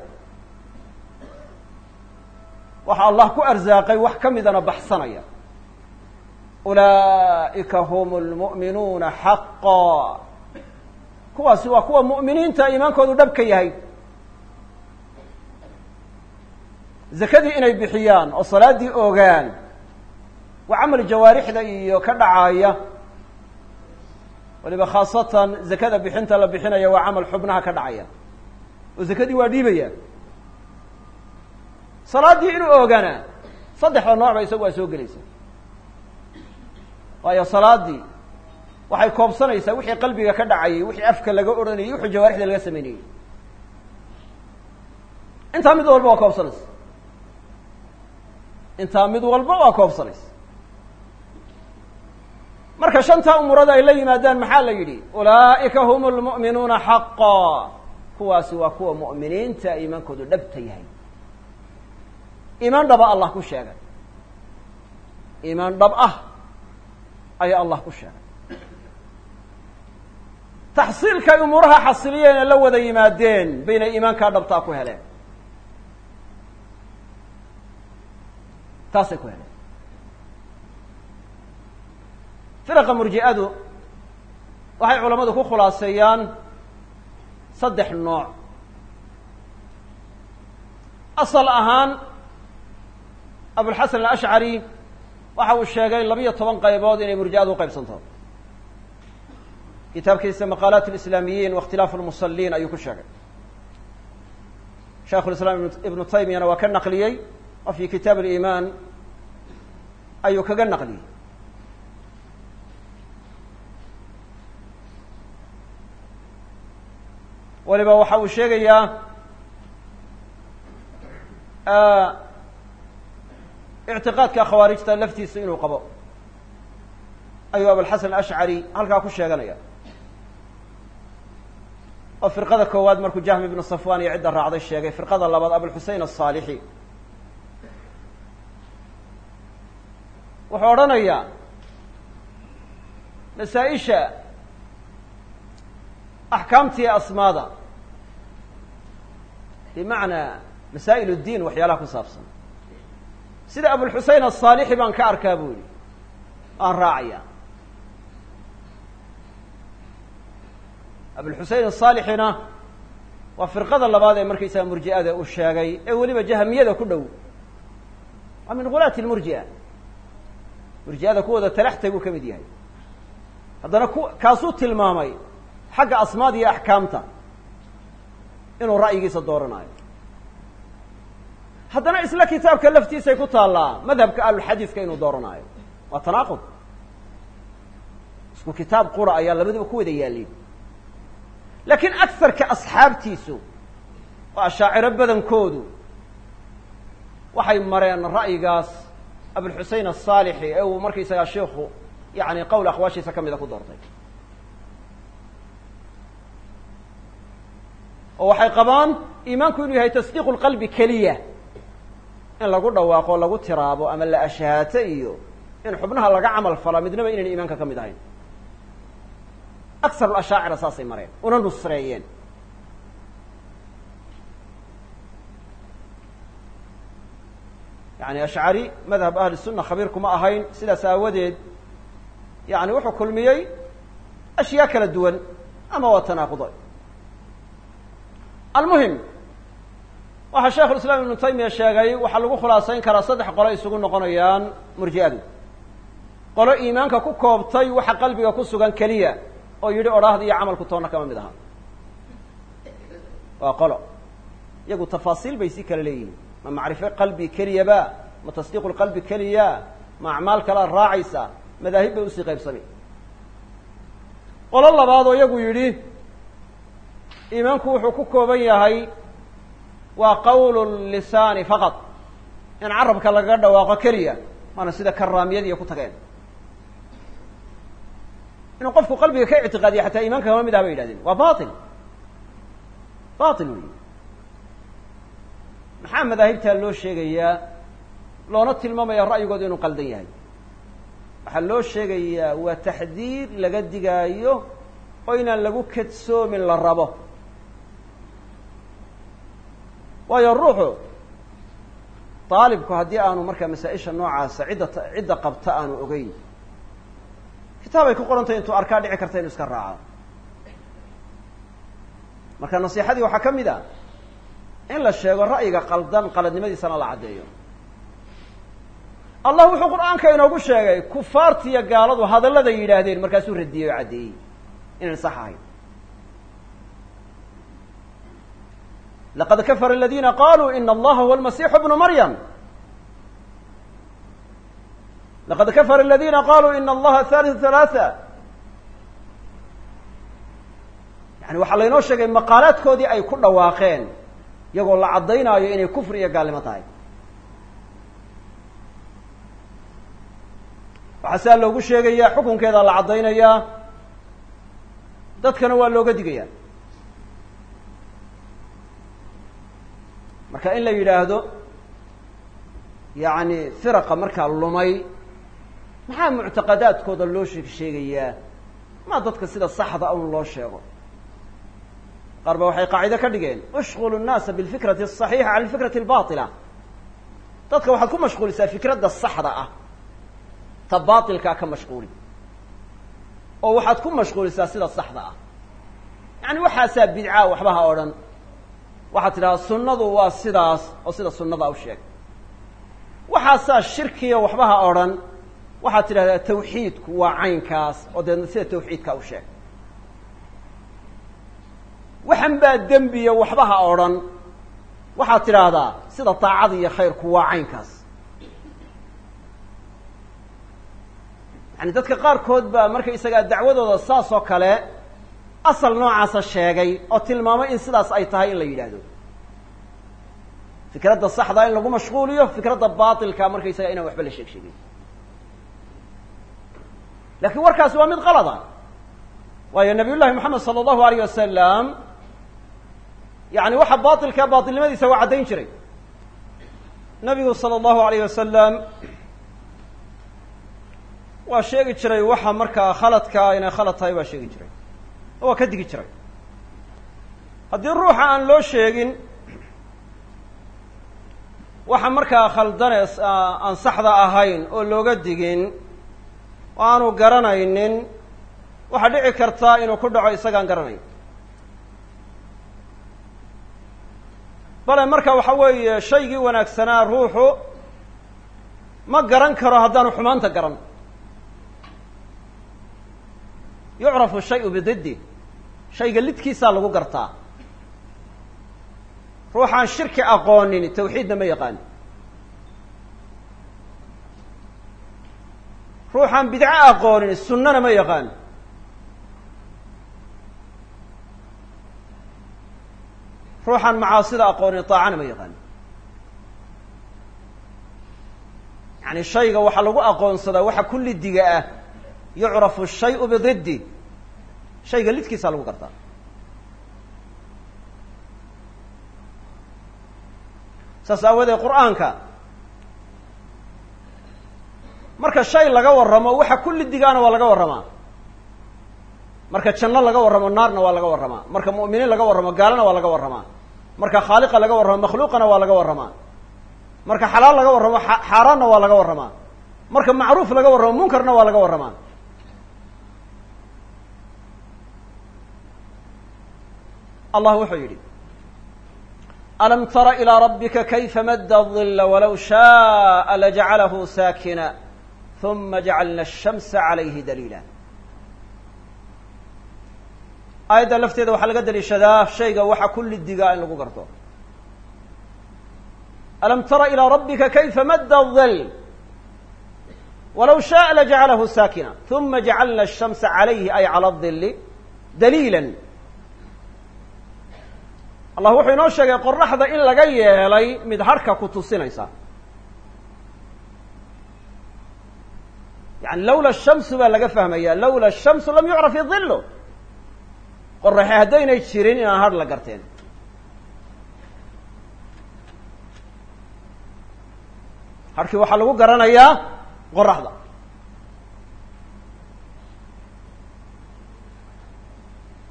Waxa allah ku arsaaqay wax ka midana baxsanaya. Ulaa'ika hum lmu'minuuna xaqa kuwaasi waa kuwa mu'miniinta iimaankoodu dhabka yahay. Zakadii inay bixiyaan oo salaaddii ogaan waa camal jawaarixda iyo ka dhacaaya. Waliba khaasatan zakada bixinta la bixinaya waa camal xubnaha ka dhacaya oo zakadii waa dhiibaya. Salaaddii inuu oogana saddexda noocba isagu waa soo gelaysa. Waayo salaadii waxay koobsanaysaa wixii qalbiga ka dhacayay wixii afka laga odhanayay wixii jawaarixda laga samaynayey intaa mid walba waa koobsanaysa. Intaa mid walba waa koobsanaysa. Marka shantaa umuurada ay la yimaadaan maxaa la yidhi? Ulaa'ika hum lmu'minuuna xaqa kuwaasi waa kuwa mu'miniinta iimaankoodu dhabta yahay. Iimaan dhaba allah ku sheegay. Iimaan dhab ah ayaa allah ku sheegay. Taxsiilkay umuuraha xasiliyeen ee la wada yimaadeen baynay iimaankaa dhabtaa ku heleen. Taasay ku heleen. Firaqa murji'adu waxay culamadu ku khulaaseeyaan saddex nooc. Asal ahaan abulxasan alashcari waxa uu sheegay labiyo toban qaybood inay murji'adu uqaybsanto kitaabkiisa maqaalaat alislaamiyiin waاkhtilaafu lmusaliin ayuu ku sheegay. Shaikhu lislaam ibnu taymiyana waa ka naqliyey oo fi kitaab aliimaan ayuu kaga naqliyey waliba waxa uu sheegayaa ictiqaadka khawaarijta laftiisa inuu qabo. Ayuu abulxasan ashcari halkaa ku sheeganaya. Oo firqada koowaad markuu jahmi ibnu safwan iyo cidda raacday sheegay. Firqada labaad abulxusein asaalixi wuxuu odhanayaa masaa-isha axkaamtii asmaada. Bimacnaa masaa'il اdiin waxyaalaha ku saabsan. Sida abulxusein asaalixi baan ka arkaa bu yihi aan raacaya abulxusein asaalixina waa firqada labaad ee markaysaga murji'ada uu sheegay ee weliba jahmiyada ku dhow. Waa min gulaati lmurji'a murji'ada kuwooda talaxtay buu ka mid yahay. Haddana ku kaasuu tilmaamay xagga asmaada iyo axkaamta. Inuu ra'yigiisa dooranayo. Haddana isla kitaabka laftiisay ku taallaa madhabka ahlulxadiidka inuu dooranaayo waa tanaaqud. Isku kitaab qura ayaa labaduba ku wada yaalin. Laakiin agarka asxaabtiisu oo ashaaciro badankoodu waxay mareen ra'yigaas abulxusein asaalixi ee uu markaysagaa sheikhu yani qowl aqwaashiisa ka mida ku doortay oo waxay qabaan iimaanku inuu yahay tasdiiqu lqalbi keliya. In lagu dhawaaqo lagu tiraabo ama la ashahaato iyo in xubnaha laga camal fala midnaba inayna iimaanka ka mid ahayn. Aksar ashaacira saasay mareen una nusreeyeen. Yani ashcari madhab ahli sunna khabiir kuma ahayn sidaas aawadeed yani wuxuu kulmiyey ashyaa kala duwan ama waa tanaaquday almuhim. Waxaa sheikhu lislaam ibnu taymiya sheegay waxaa lagu khulaasayn karaa saddex qole isugu noqonayaan murji'adu. Qolo iimaanka ku koobtay waxa qalbiga ku sugan keliya oo yidhi odhaahda iyo camalku toonna kama mid aha waa qolo. Iyagu tafaasiil bay si kala leeyihiin ma macrifo qalbi keliyaba ma tasdiiqu lqalbi keliya? Ma acmaal kalea raacaysa? Madaahib bay u sii qaybsamay qolo labaad oo iyagu yidhi iimaanku wuxuu ku kooban yahay waa qawlu lisaani faqad in carabka lagaga dhawaaqo keliya maana sida karaamiyadiiya ku tageen. Inuu qofku qalbiga ka ictiqaadiya xataa iimaanka kama mid ah bay yidhahdeen. Waa bail bail wey maxaa madaahibtaa loo sheegayaa loona tilmaamaya ra'yigooda inuu qaldan yahay. Waxaa loo sheegayaa waa taxdiir laga digaayo oo inaan lagu kadsoomin la rabo waayo ruuxu daalibku haddii aanu markaa masaa-isha noocaasa cidda cidda qabta aanu ogeyn. Kitaabay ku qoran tahay intuu arkaa dhici karta inu iska raaco. Marka nasiixadii waxaa ka mid a in la sheego ra'yiga qaldan qaladnimadiisana la caddeeyo. Allah wuxuu qur'aanka inoogu sheegay kufaartiiyo gaaladu hadalladay yidhaahdeen markaasuu radiyey oo caddeeyey. Inaan sax ahayn laqad kafara aladina qaluu ina allaha huwa almasixu bnu maryam laqad kafara aladina qaluu ina allaha haliu halaatha yani waxaa laynoo sheegay maqaalaadkoodii ay ku dhawaaqeen iyagoo la caddaynaayo inay kufri iyo gaalnimo tahay. Waxaa sidaa loogu sheegayaa xukunkeeda la caddaynayaa dadkana waa looga digaya marka in la yidhaahdo yacni firaqa markaa lumay maxaa muctaqadaadkooda loo sheeg sheegayaa? Maa dadka sida saxda un loo sheego. Qaar ba waxay qaacido ka dhigeen ushqulu nnaasa bilfikrati asaxiixa cala alfikrati albaatila. Dadka waxaad ku mashquulisaa fikradda saxda ah ta baatilkaa ka mashquuli oo waxaad ku mashquulisaa sida saxda ah. Yacni waxaasaa bidcaa waxba ha odhan waxaad tidhahdaa sunnadu waa sidaas oo sida sunnada u sheeg. Waxaasaa shirkiya waxba ha odhan waxaad tidhahdaa tawxiidku waa caynkaas oo deedna sida tawxiidkaa u sheeg. Waxan baa dembiya waxba ha odhan waxaad tidhaahdaa sida daacada iyo khayrku waa caynkaas. Yani dadka qaarkood baa markaysagaa dacwadooda saas oo kale asal noocaasa sheegay oo tilmaamay in sidaas ay tahay in la yidhaahdo. Fikradda saxdaa in lagu mashquuliyo fikradda baatilka markaysaga inaan waxba la sheeg sheegin lakiin warkaasi waa mid qalada waayo nabiy llahi moxamed sala allahu alayh wasalam yani waxa baatilka baatilnimadiisa waa caddayn jiray. Nabigu sala allahu alayh wasalam waa sheegi jiray waxa markaa khaladkaa inay khalad tahay waa sheegi jiray waa ka digi jiray. Haddii ruuxa aan loo sheegin waxa markaa khaldane aan saxda ahayn oo looga digin aanu garanaynin waxaa dhici kartaa inuu ku dhaco isagaan garanayn. Bale marka waxa weeye shaygii wanaagsanaa ruuxu ma garan karo haddaanu xumaanta garan. Yucrafu shayu bididdi shayga lidkiisaa lagu gartaa. Ruuxaan shirki aqoonin tawxiidna ma yaqaan ruuxaan bidco aqoonin sunnana ma yaqaan ruuxaan macaasida aqoonin taacana ma yaqaan yani shayga waxaa lagu aqoonsadaa waxa kullidiga ah yucrafu shayu bididdi shayga lidkiisaa lagu gartaa. Saas aawadeed qur'aanka marka shay laga warramo waxa kullidigaana waa laga warramaa. Marka janno laga warramo naarna waa laga warramaa. Marka mu'miniin laga warramo gaalana waa laga warramaa. Marka khaaliqa laga warramo makhluuqana waa laga warramaa. Marka xalaal laga warramo xaaraanna waa laga warramaa. Marka macruuf laga warramo munkarna waa laga warramaa allah wuxuu yidhi alam tara ilىa rabika kayfa madda الظila walow shaءa lajacalahu saakina uma jacalna الshamsa calayhi daliila aayadda lafteeda waxaa laga daliishadaa shayga waxa kulli digaa in lagu garto alam tara ilىa rabbika kayfa madda الظil walow shaءa lajacalahu saakina uma jacalna الshamsa calayhi ay calى الظili daliila allah wuxuu inoo sheegay qoraxda in laga yeelay mid harhka ku tusinaysa. Yani lawla shamsu baa laga fahmaya lawla shamsu lam yucraf idilu qoraxe haddaynay jirin inaan har la garteen. Harkii waxaa lagu garanayaa qoraxda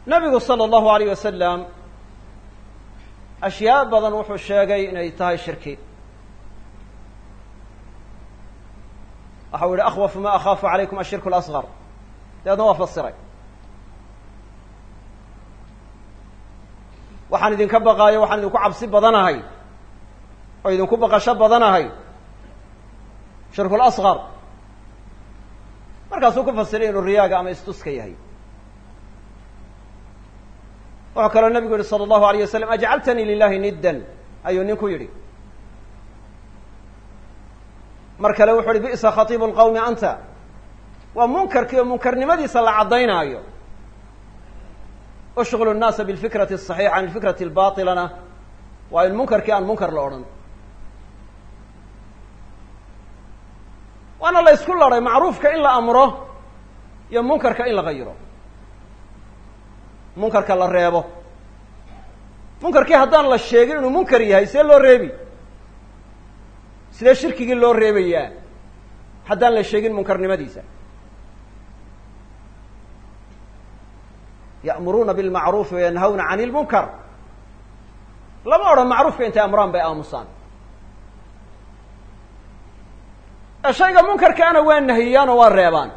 nabigu salى اllahu alayh wasalam ashyaa badan wuxuu sheegay inay tahay shirki. Waxau yihi akhwafu ma akhaafu calaykum ashirku اlasغar dabeedna waa fasiray. Waxaan idinka baqaayo waxaan idinku cabsi badanahay oo idinku baqasho badanahay shirku lasqar markaasuu ku fasiray inuu riyaaga ama istuska yahay wuxuu kaloo nabigu yihi salى اllahu alayه wasalam ajcaltanii lilahi niddan ayuu ninku yidhi mar kale wuxu uhi bi'sa khatiibu lqawmi anta waa munkarkii oo munkarnimadiisa la caddaynaayo ushغl الnaasa bاlfikrati الصaxiixa can اlfikrati اlbaطilana waa in munkarkii aan munkar la odhan waana la ysku laray macruufka in la amro iyo munkarka in la gayiro munkarka la reebo. Munkarkii haddaan la sheegin inuu munkar yahay see loo reebi? Sidee shirkigii loo reebayaa? Haddaan la sheegin munkarnimadiisa. Ya'muruuna bilmacruufi wayanhawna can ilmunkar lama odhan macruufka intay amraan bay aamusaan. Ee shayga munkarkaana waa nahiyaan oo waa reebaan.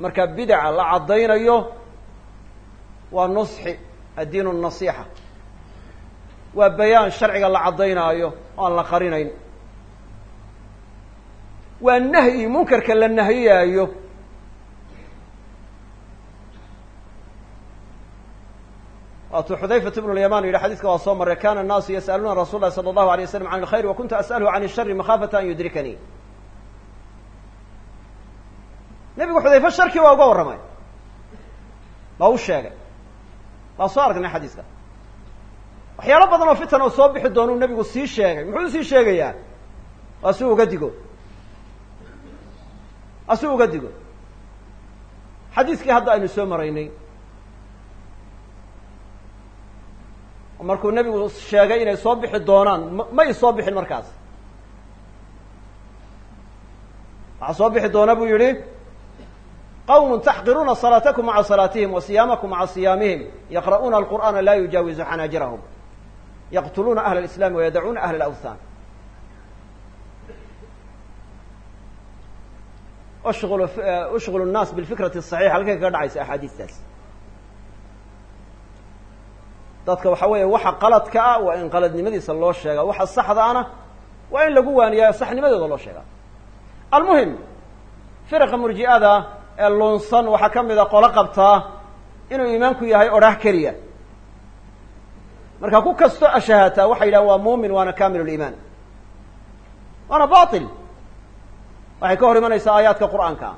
Marka bidaca la caddaynayo waa nusxi addiinu nasiixa waa bayaan sharciga la caddaynaayo oo aan la qarinayn waa nahyi munkarka la nahiyaayo waatuu xudayfat bnu lyaman yidhi xadiiska waa soo maray kana annaasu yas'aluuna rasul lahi salى allahu alay waslam can alkhayr wa kuntu as'alhu can الshari makhaafata an yudrikanii nebigu xudayfe sharkii waa uga warramay waa u sheegay waa soo aragnay xadiiska. Waxyaalo badan oo fitan oo soo bixi doonuu nebigu sii sheegay. Muxuu sii sheegayaa? Waa si uga digo. Waa uga digo. Xadiiskii hadda aynu soo maraynay. Markuu nebigu sheegay inay soo bixi doonaan. M may soo bixin markaas. Waxaa soo bixi doona buu yihi qawm taxqiruuna salaatakum maca salaatihim wa siyaamakum maca siyaamihim yaqra'uuna alqur'aana la yujaawizu xanaajirahum yaqtuluuna ahla alislaami wayadacuuna ahla alawthan ushul ushgulu nnaas bilfikrati asaxiixa halkay kaga dhacaysa axaadiistaas dadka waxa weeye waxa qaladka ah waa in qaladnimadiisa loo sheegaa waxa saxdaana waa in lagu waaniyaa saxnimadooda loo sheegaa almuhim firaqa murji'ada ee lunsan waxaa ka mid a qolo qabtaa inuu iimaanku yahay odhaah keliya. Marka ku kasto ashahaataa waxay yidhahan waa muumin waana kamil liimaan waana bail waxay ka hor imanaysaa aayaadka qur'aanka.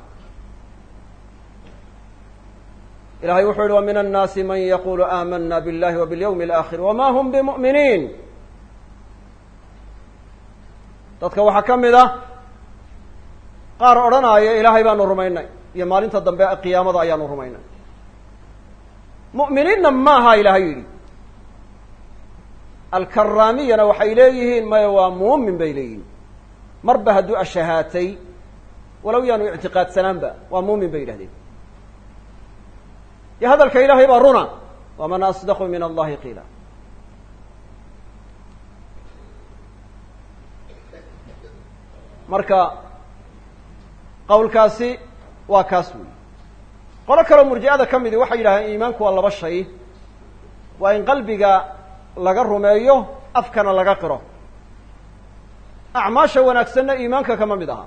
Ilahay wuxuu yihi wa min annaasi man yaqulu aamana biاllahi wa bilyawmi اlaakhir wama hum bimu'miniin. Dadka waxaa ka mid a qaar odhanaya ilaahay baanu rumaynay iyo maalinta dambe qiyaamada ayaanu rumaynay mu'miniinna maaha ilaahay yidhi. Alkaraamiyana waxay leeyihiin maya waa muumin bay leeyihiin. Marba hadduu ashahaatay walow yaanu ictiqaadsanaanba waa muumin bay yidhahdeen iyo hadalka ilaahay baa runa. Waman asdaqu min allahi qiila. Marka qawlkaasi waa kaas wey qolo kaloo murji'ada ka midi ah waxay yidhaahdeen iimaanku waa laba shay. Waa in qalbiga laga rumeeyo afkana laga qiro. Acmaasha wanaagsanna iimaanka kama mid aha.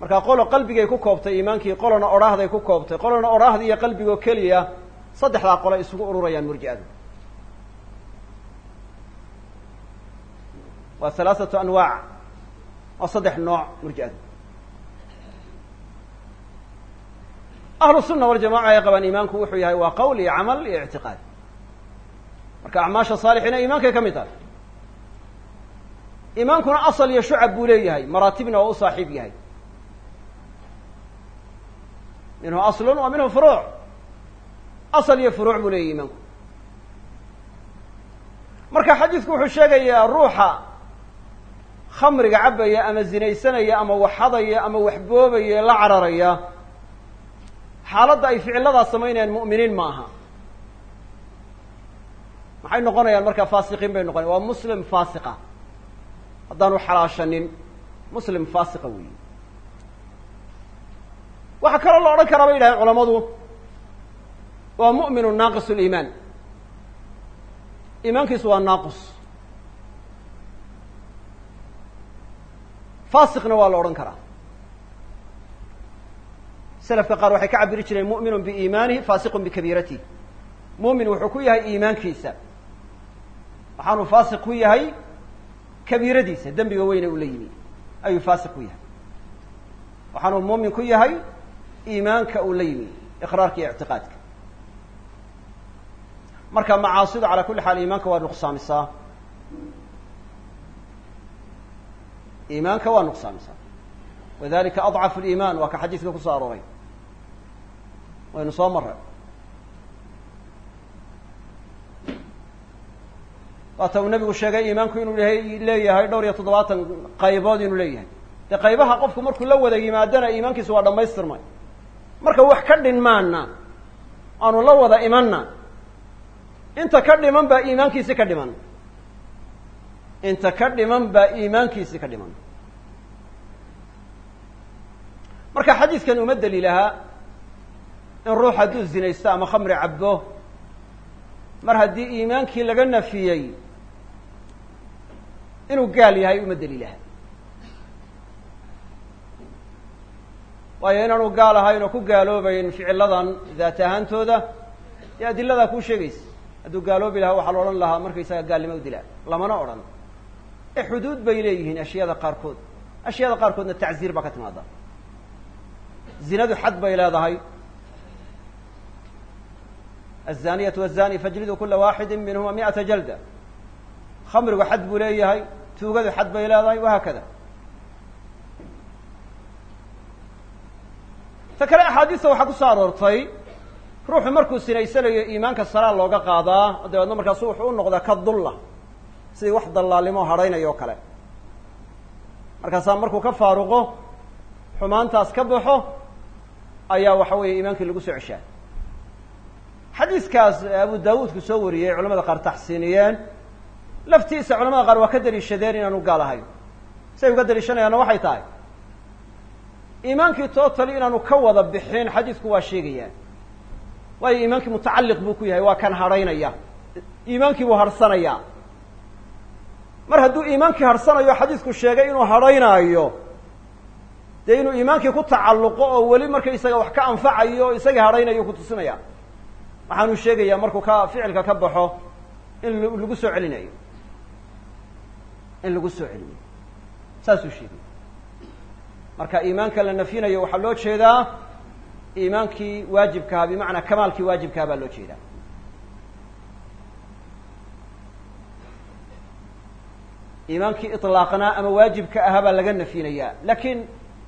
Markaa qolo qalbigay ku koobtay iimaankii qolona odhaahday ku koobtay qolona odhaahda iyo qalbigoo keliya saddexdaa qole isugu ururayaan murji'adu. Waa halaaatu anwaac waa saddex nooc murji'adu ahlu sunna waljamaca ay qabaan iimaanku wuxuu yahay waa qowl iyo camal iyo ictiqaad. Marka acmaasha saalixiina iimaankay ka mid tahay. Iimaankuna asal iyo shucab buu leeyahay maraatibna waa u saaxiib yahay. Minhu aslun wa minhu furuuc asal iyo furuuc buu leeyahy iimaanku. Marka xadiidku wuxuu sheegayaa ruuxa khamriga cabaya ama zinaysanaya ama waxadaya ama waxboobaya la cararaya xaaladda ay ficiladaas samaynayaan mu'miniin ma aha maxay noqonayaan markaa faasiqiin bay noqonayan waa muslim faasiqa. Haddaanu xalaashanin muslim faasiqa weyi waxaa kaloo la odhan karaa bay yidhahdeen culamadu waa mu'minu naaqis liimaan iimaankiisu waa naaqus faasiqna waa la odhan karaa. Selafka qaar waxay ka cabiri jireen mu'minun biiimaanihi faasiqun bikabiiratihi. Mu'min wuxuu ku yahay iimaankiisa. Waxaanu faasiq ku yahay kabiiradiisa dembiga weyne uu la yimi. Ayuu faasiq ku yahay. Waxaanu muumin ku yahay iimaanka uu la yimi iqraarka iyo ictiqaadka. Marka macaasidu calaa kulli xaal iimaanka waa nuqsaamisaa iimaanka waa nuqsaamisaa wadalika adcafu liimaan waa ka xadiiska ku soo arooray. Waynu soo maray waata uu nebigu sheegay iimaanku inuu leeyahay dhowr iyo toddobaatan qaybood inuu leeyahay. Dee qaybaha qofku markuu la wada yimaadana iimaankiisu waa dhammaystirmay. Marka wax ka dhinmaana aanu la wada imanna inta ka dhiman baa iimaankiisi ka dhiman inta ka dhiman baa iimaankiisi ka dhiman. Marka xadiidkan uma daliilahaa in ruux hadduu zinaysto ama khamri cabbo mar haddii iimaankii laga nafiyey inuu gaal yahay uma daliilaha waayo inaanu gaal ahayn oo ku gaaloobayn ficiladan daat ahaantooda dee adiladaa kuu sheegaysa. Hadduu gaaloobi lahaa waxaa la odhan lahaa markaysaga gaalnimo u dilaa lamana odhan ee xuduud bay leeyihiin ashyaada qaarkood. Ashyaada qaarkoodna tacziir baa ka timaada zinadu xad bay leedahay. Azaniyatu wazani fajlidu kula waxidi minhuma miata jalda. Khamrigu xad buu leeyahay tuugadu xad bay leedahay wahaakada ta kale axaadiista waxaa ku soo aroortay ruuxu markuu sinaysanayo iimaanka salaa looga qaadaa dabeedna markaasu wuxuu u noqdaa ka sidii wax dallaalnimo hadhaynaya o kale. Markaasaa markuu ka faaruqo xumaantaas ka baxo ayaa waxa weeye iimaankii lagu soo ceshaa. Xadiiskaas abu daawuudku soo wariyey culamada qaar taxsiiniyeen laftiisa culamada qaar waa ka daliishadeen inaanu gaal ahayn say uga daliishanayaanna waxay tahay? Iimaankii totally inaanu ka wada bixin xadiisku waa sheegaya waayo iimaankii mutacalliq buu ku yahay waa kan hadhaynaya. Iimaankii buu harhsanayaa mar hadduu iimaankii harhsanayo xadiisku sheegay inuu hadhaynaayo dee inuu iimaankii ku tacalluqo oo weli markaysaga wax ka anfacayo o isagii hadhaynayo ku tusinaya. Waxaanu sheegayaa markuu ka ficilka ka baxo in lagu soo celinayo. In lagu soo celinayo. Saasuu sheegaya marka iimaanka la nafyinayo waxaa loo jeedaa iimaankii waajibkaha bimacnaa kamaalkii waajibkaha baa loo jeedaa iimaankii iطlaaqnaa ama waajibka ahaa baa laga nafyinayaa laakiin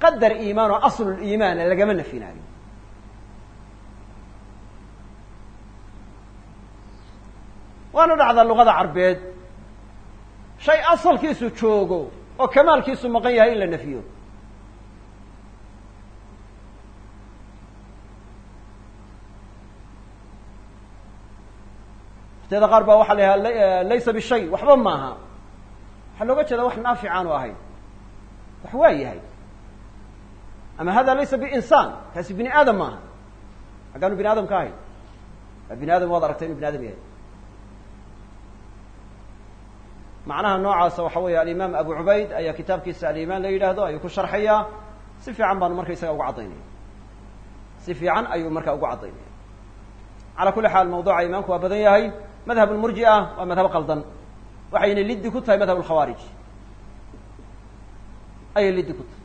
qadar iimaan oo asluliimaana lagama nafyinaayo waana dhacdaa luqada carbeed. Shay asalkiisu joogo oo kamaalkiisu maqan yahay in la nafyo waqtiyada qaar baa waxaa la yidhaha laysa bishay waxba maaha waxaa looga jeeda wax naafic aanu ahayn. Wax waa yahay. Ama hada laysa biinsaan kaasi bini aadam maaha. Haggaanu bini aadam ka ahayn. Waa bini aadam waad aragtay inu bini aadam yahay. Macnaha noocaasa waxa weeye alimaam abu cubayd ayaa kitaabkiisa alimaan la yidhaahdo ayuu ku sharxayaa si fiican baanu marka isaga uga caddaynaya si fiican ayuu marka ugu caddaynaya calaa kulli xaal mawduuca imaamku waa badan yahay. Madhab lmurji'a waa madhab qaldan waxayna liddi ku tahay madhab lkhawaarij ayay liddi ku tahay.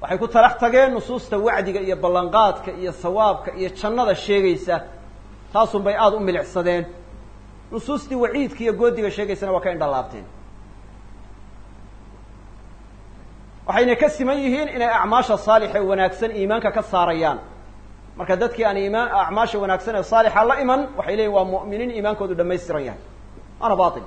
Waxay ku talax tageen nusuusta wacdiga iyo ballanqaadka iyo sawaabka iyo jannada sheegaysa taasun bay aada u milicsadeen. Nusuustii waciidka iyo goodiga sheegaysana waa ka indhalaabteen waxayna ka siman yihiin inay acmaasha saalixa ee wanaagsan iimaanka ka saarayaan marka dadkii aan iimaan acmaasha wanaagsan ee saalixa la iman waxay leeyihiin waa mu'miniin iimaankoodu dhamaystiran yahay. Waana batil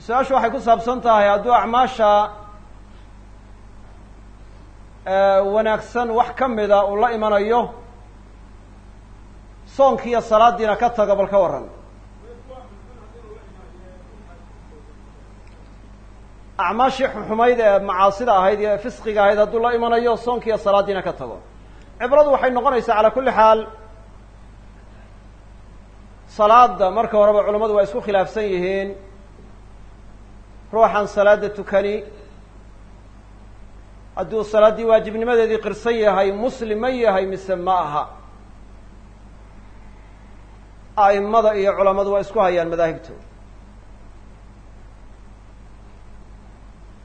su'aashu waxay ku saabsan tahay hadduu acmaasha wanaagsan wax ka mida uu la imanayo soonkiiyo salaadiina ka tago bal ka warran. Acmaashii xumayd ee macaasida ahayd iyo fisqiga ahayd hadduu la imanayo soonkiiyo salaadiina ka tago. Cibradu waxay noqonaysaa calaa kulli xaal salaada marka horeba culamadu waa isku khilaafsan yihiin. Ruuxan salaada tukani hadduu salaaddii waajibnimadeedii qirsan yahay muslim yahay mise ma aha. A'imada iyo culamadu waa isku hayaan madaahibtooda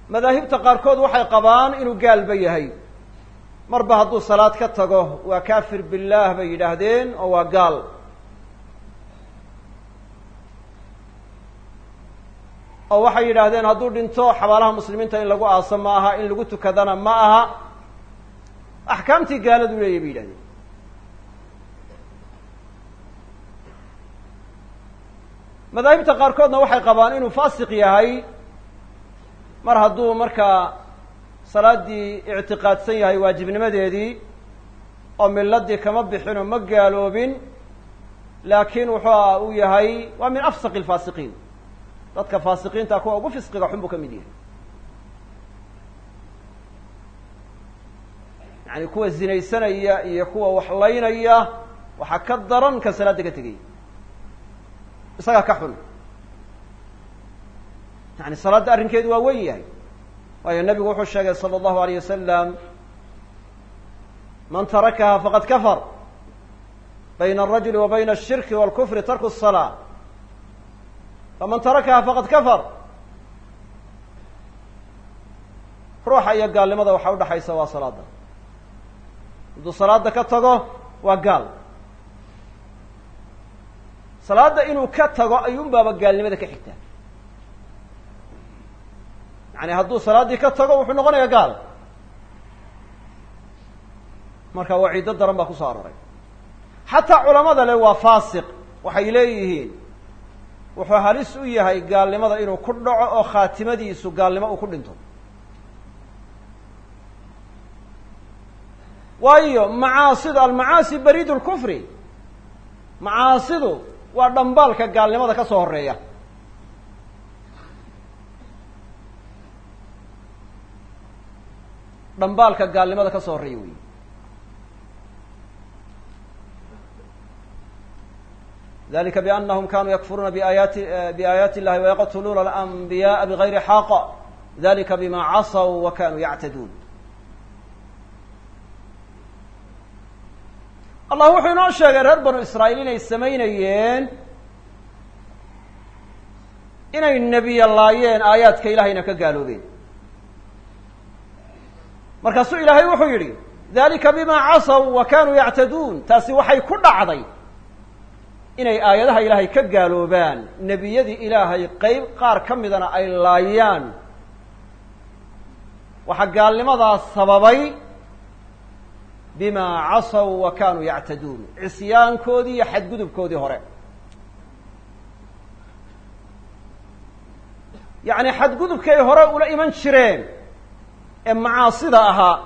madaahibta qaarkood waxay qabaan inuu gaalba yahay. Marba hadduu salaad ka tago waa kaafir billaah bay yidhaahdeen oo waa gaal oo waxay yidhaahdeen hadduu dhinto xabaalaha muslimiinta in lagu aaso ma aha in lagu tukadana ma aha. Axkaamtii gaaladu leeyahy bay yidhahdeen madaahibta qaarkoodna waxay qabaan inuu faasiq yahay. Mar hadduu markaa salaaddii ictiqaadsan yahay waajibnimadeedii oo miladii kama bixin oo ma gaaloobin laakiin wuxuu uu yahay waa min afsaqi alfaasiqiin dadka faasiqiinta kuwa ugu fisqiga xun buu ka mid yahay yani kuwa zinaysanaya iyo kuwa waxlaynaya waxaa ka daran ka salaada ka tegay isagaa ka xun yani salaadda arrinkeedu waa wen yahay waayo nabigu wuxuu sheegay salى اllahu alayh wasalam man tarakaha faqad kafar bayna alrajuli wa bayna الshirki wاlkufri tarku الصalaa faman tarakaha faqad kafar. Ruuxa iyo gaalnimada waxaa udhaxaysa waa salaada hadduu salaada ka tago waa gaal. Salaada inuu ka tago ayuun baaba gaalnimada ka xigtaa. Yani hadduu salaaddii ka tago wuxuu noqonayaa gaal. Marka waciido daran baa ku soo aroray xataa culamada le waa faasiq waxay leeyihiin wuxuu halis u yahay gaalnimada inuu ku dhaco oo khaatimadiisu gaalnimo uu ku dhinto. Waayo macaasidu almacaasi bariid lkufri macaasidu waa dhambaalka gaalnimada ka soo horreeya dhambaalka gaalnimada ka soo horreeya wey dalika bianahum kanuu yakfuruuna biaayaati illahi wayaqtuluuna alanbiyaءa bigayri xaq dalika bima casaw wa kanuu yactaduun allah wuxuu inoo sheegay reer banu israa'iil inay samaynayeen inay nebiya laayeen aayaadka ilahayna ka gaaloobeen markaasuu ilaahay wuxuu yidhi dalika bima casaw wa kanuu yactaduun taasi waxay ku dhacday inay aayadaha ilaahay ka gaaloobaan nebiyadii ilaahay qeyb qaar ka midana ay laayaan. Waxaa gaalnimadaas sababay bima casaw wa kanuu yactaduun cisyaankoodii iyo xadgudubkoodii hore. Yacni xadgudubkay hore ula iman jireen ee macaasida ahaa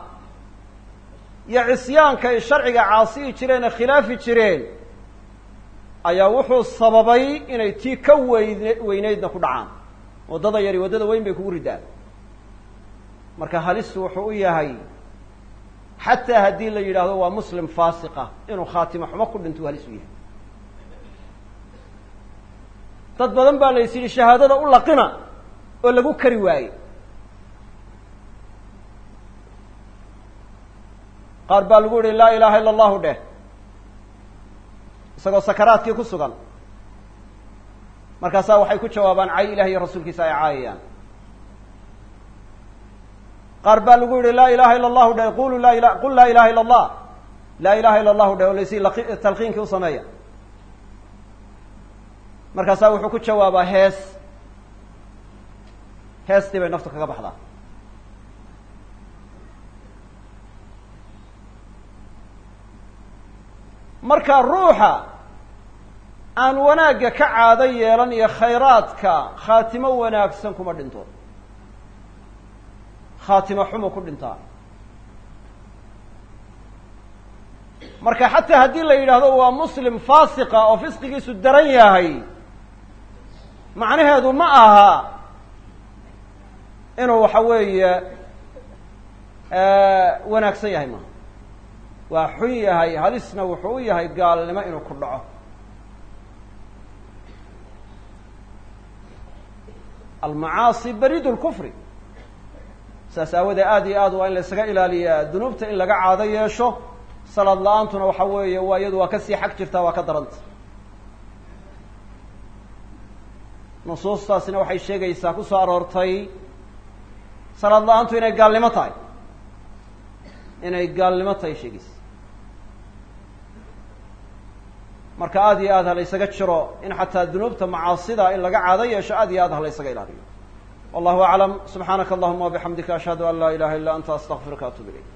iyo cisyaanka ay sharciga caasiyi jireen ee khilaafi jireen ayaa wuxuu sababay inay tii ka weyne weyneydna ku dhacaan. Waddada yari waddada weyn bay kugu riddaan marka halistu wuxuu u yahay xataa haddii la yidhaahdo waa muslim faasiqa inuu khaatimo xumo ku dhintuu halis u yahay. Dad badan baa la is yidhi shahaadada u laqina oo lagu kari waaye. Qaar baa lagu yihi laa ilaha illa allahu dheh isagoo sakaraadkii ku sugan. Markaasaa waxay ku jawaabaan cay ilahi iyo rasuulkiisa ay caayayaan. Qaar baa lagu yihi laa ilaha illa allahu dheh qulu la qul laa ilaha illa allah laa ilaha illa allahu dheh oo laysi talqiinkii u sameeya. Markaasaa wuxuu ku jawaabaa hees. Heestii bay naftu kaga baxdaa marka ruuxa aan wanaagga ka caado yeelan iyo khayraadka khaatimo wanaagsan kuma dhinto. Khaatimo xumu ku dhintaa marka xataa haddii la yidhaahdo waa muslim faasiqa oo fisqigiisu daran yahay macnaheedu ma aha inuu waxa weeye wanaagsan yahay maaha waa xun yahay halisna wuxuu u yahay gaalnimo inuu ku dhaco. Almacaasi barid lkufri saas aawadee aad iyo aad waa in la ysaga ilaaliyaa dunuubta in laga caado yeesho. Salaad la'aantuna waxa weeye waa iyadu waa ka sii xag jirtaa waa ka daranta. Nusuustaasina waxay sheegaysaa ku soo aroortay salaad la'aantu inay gaalnimo tahay. Inay gaalnimo tahay sheegaysa marka aad iyo aad ha la ysaga jiro in xataa dunuubta macaasida in laga caado yeesho aad iyo aad ha la ysaga ilaaliyo. Wallahu aclam. Subxaanaka allahuma wabixamdika ashhadu an laa ilaha illa anta astaqfiruka atub ilayk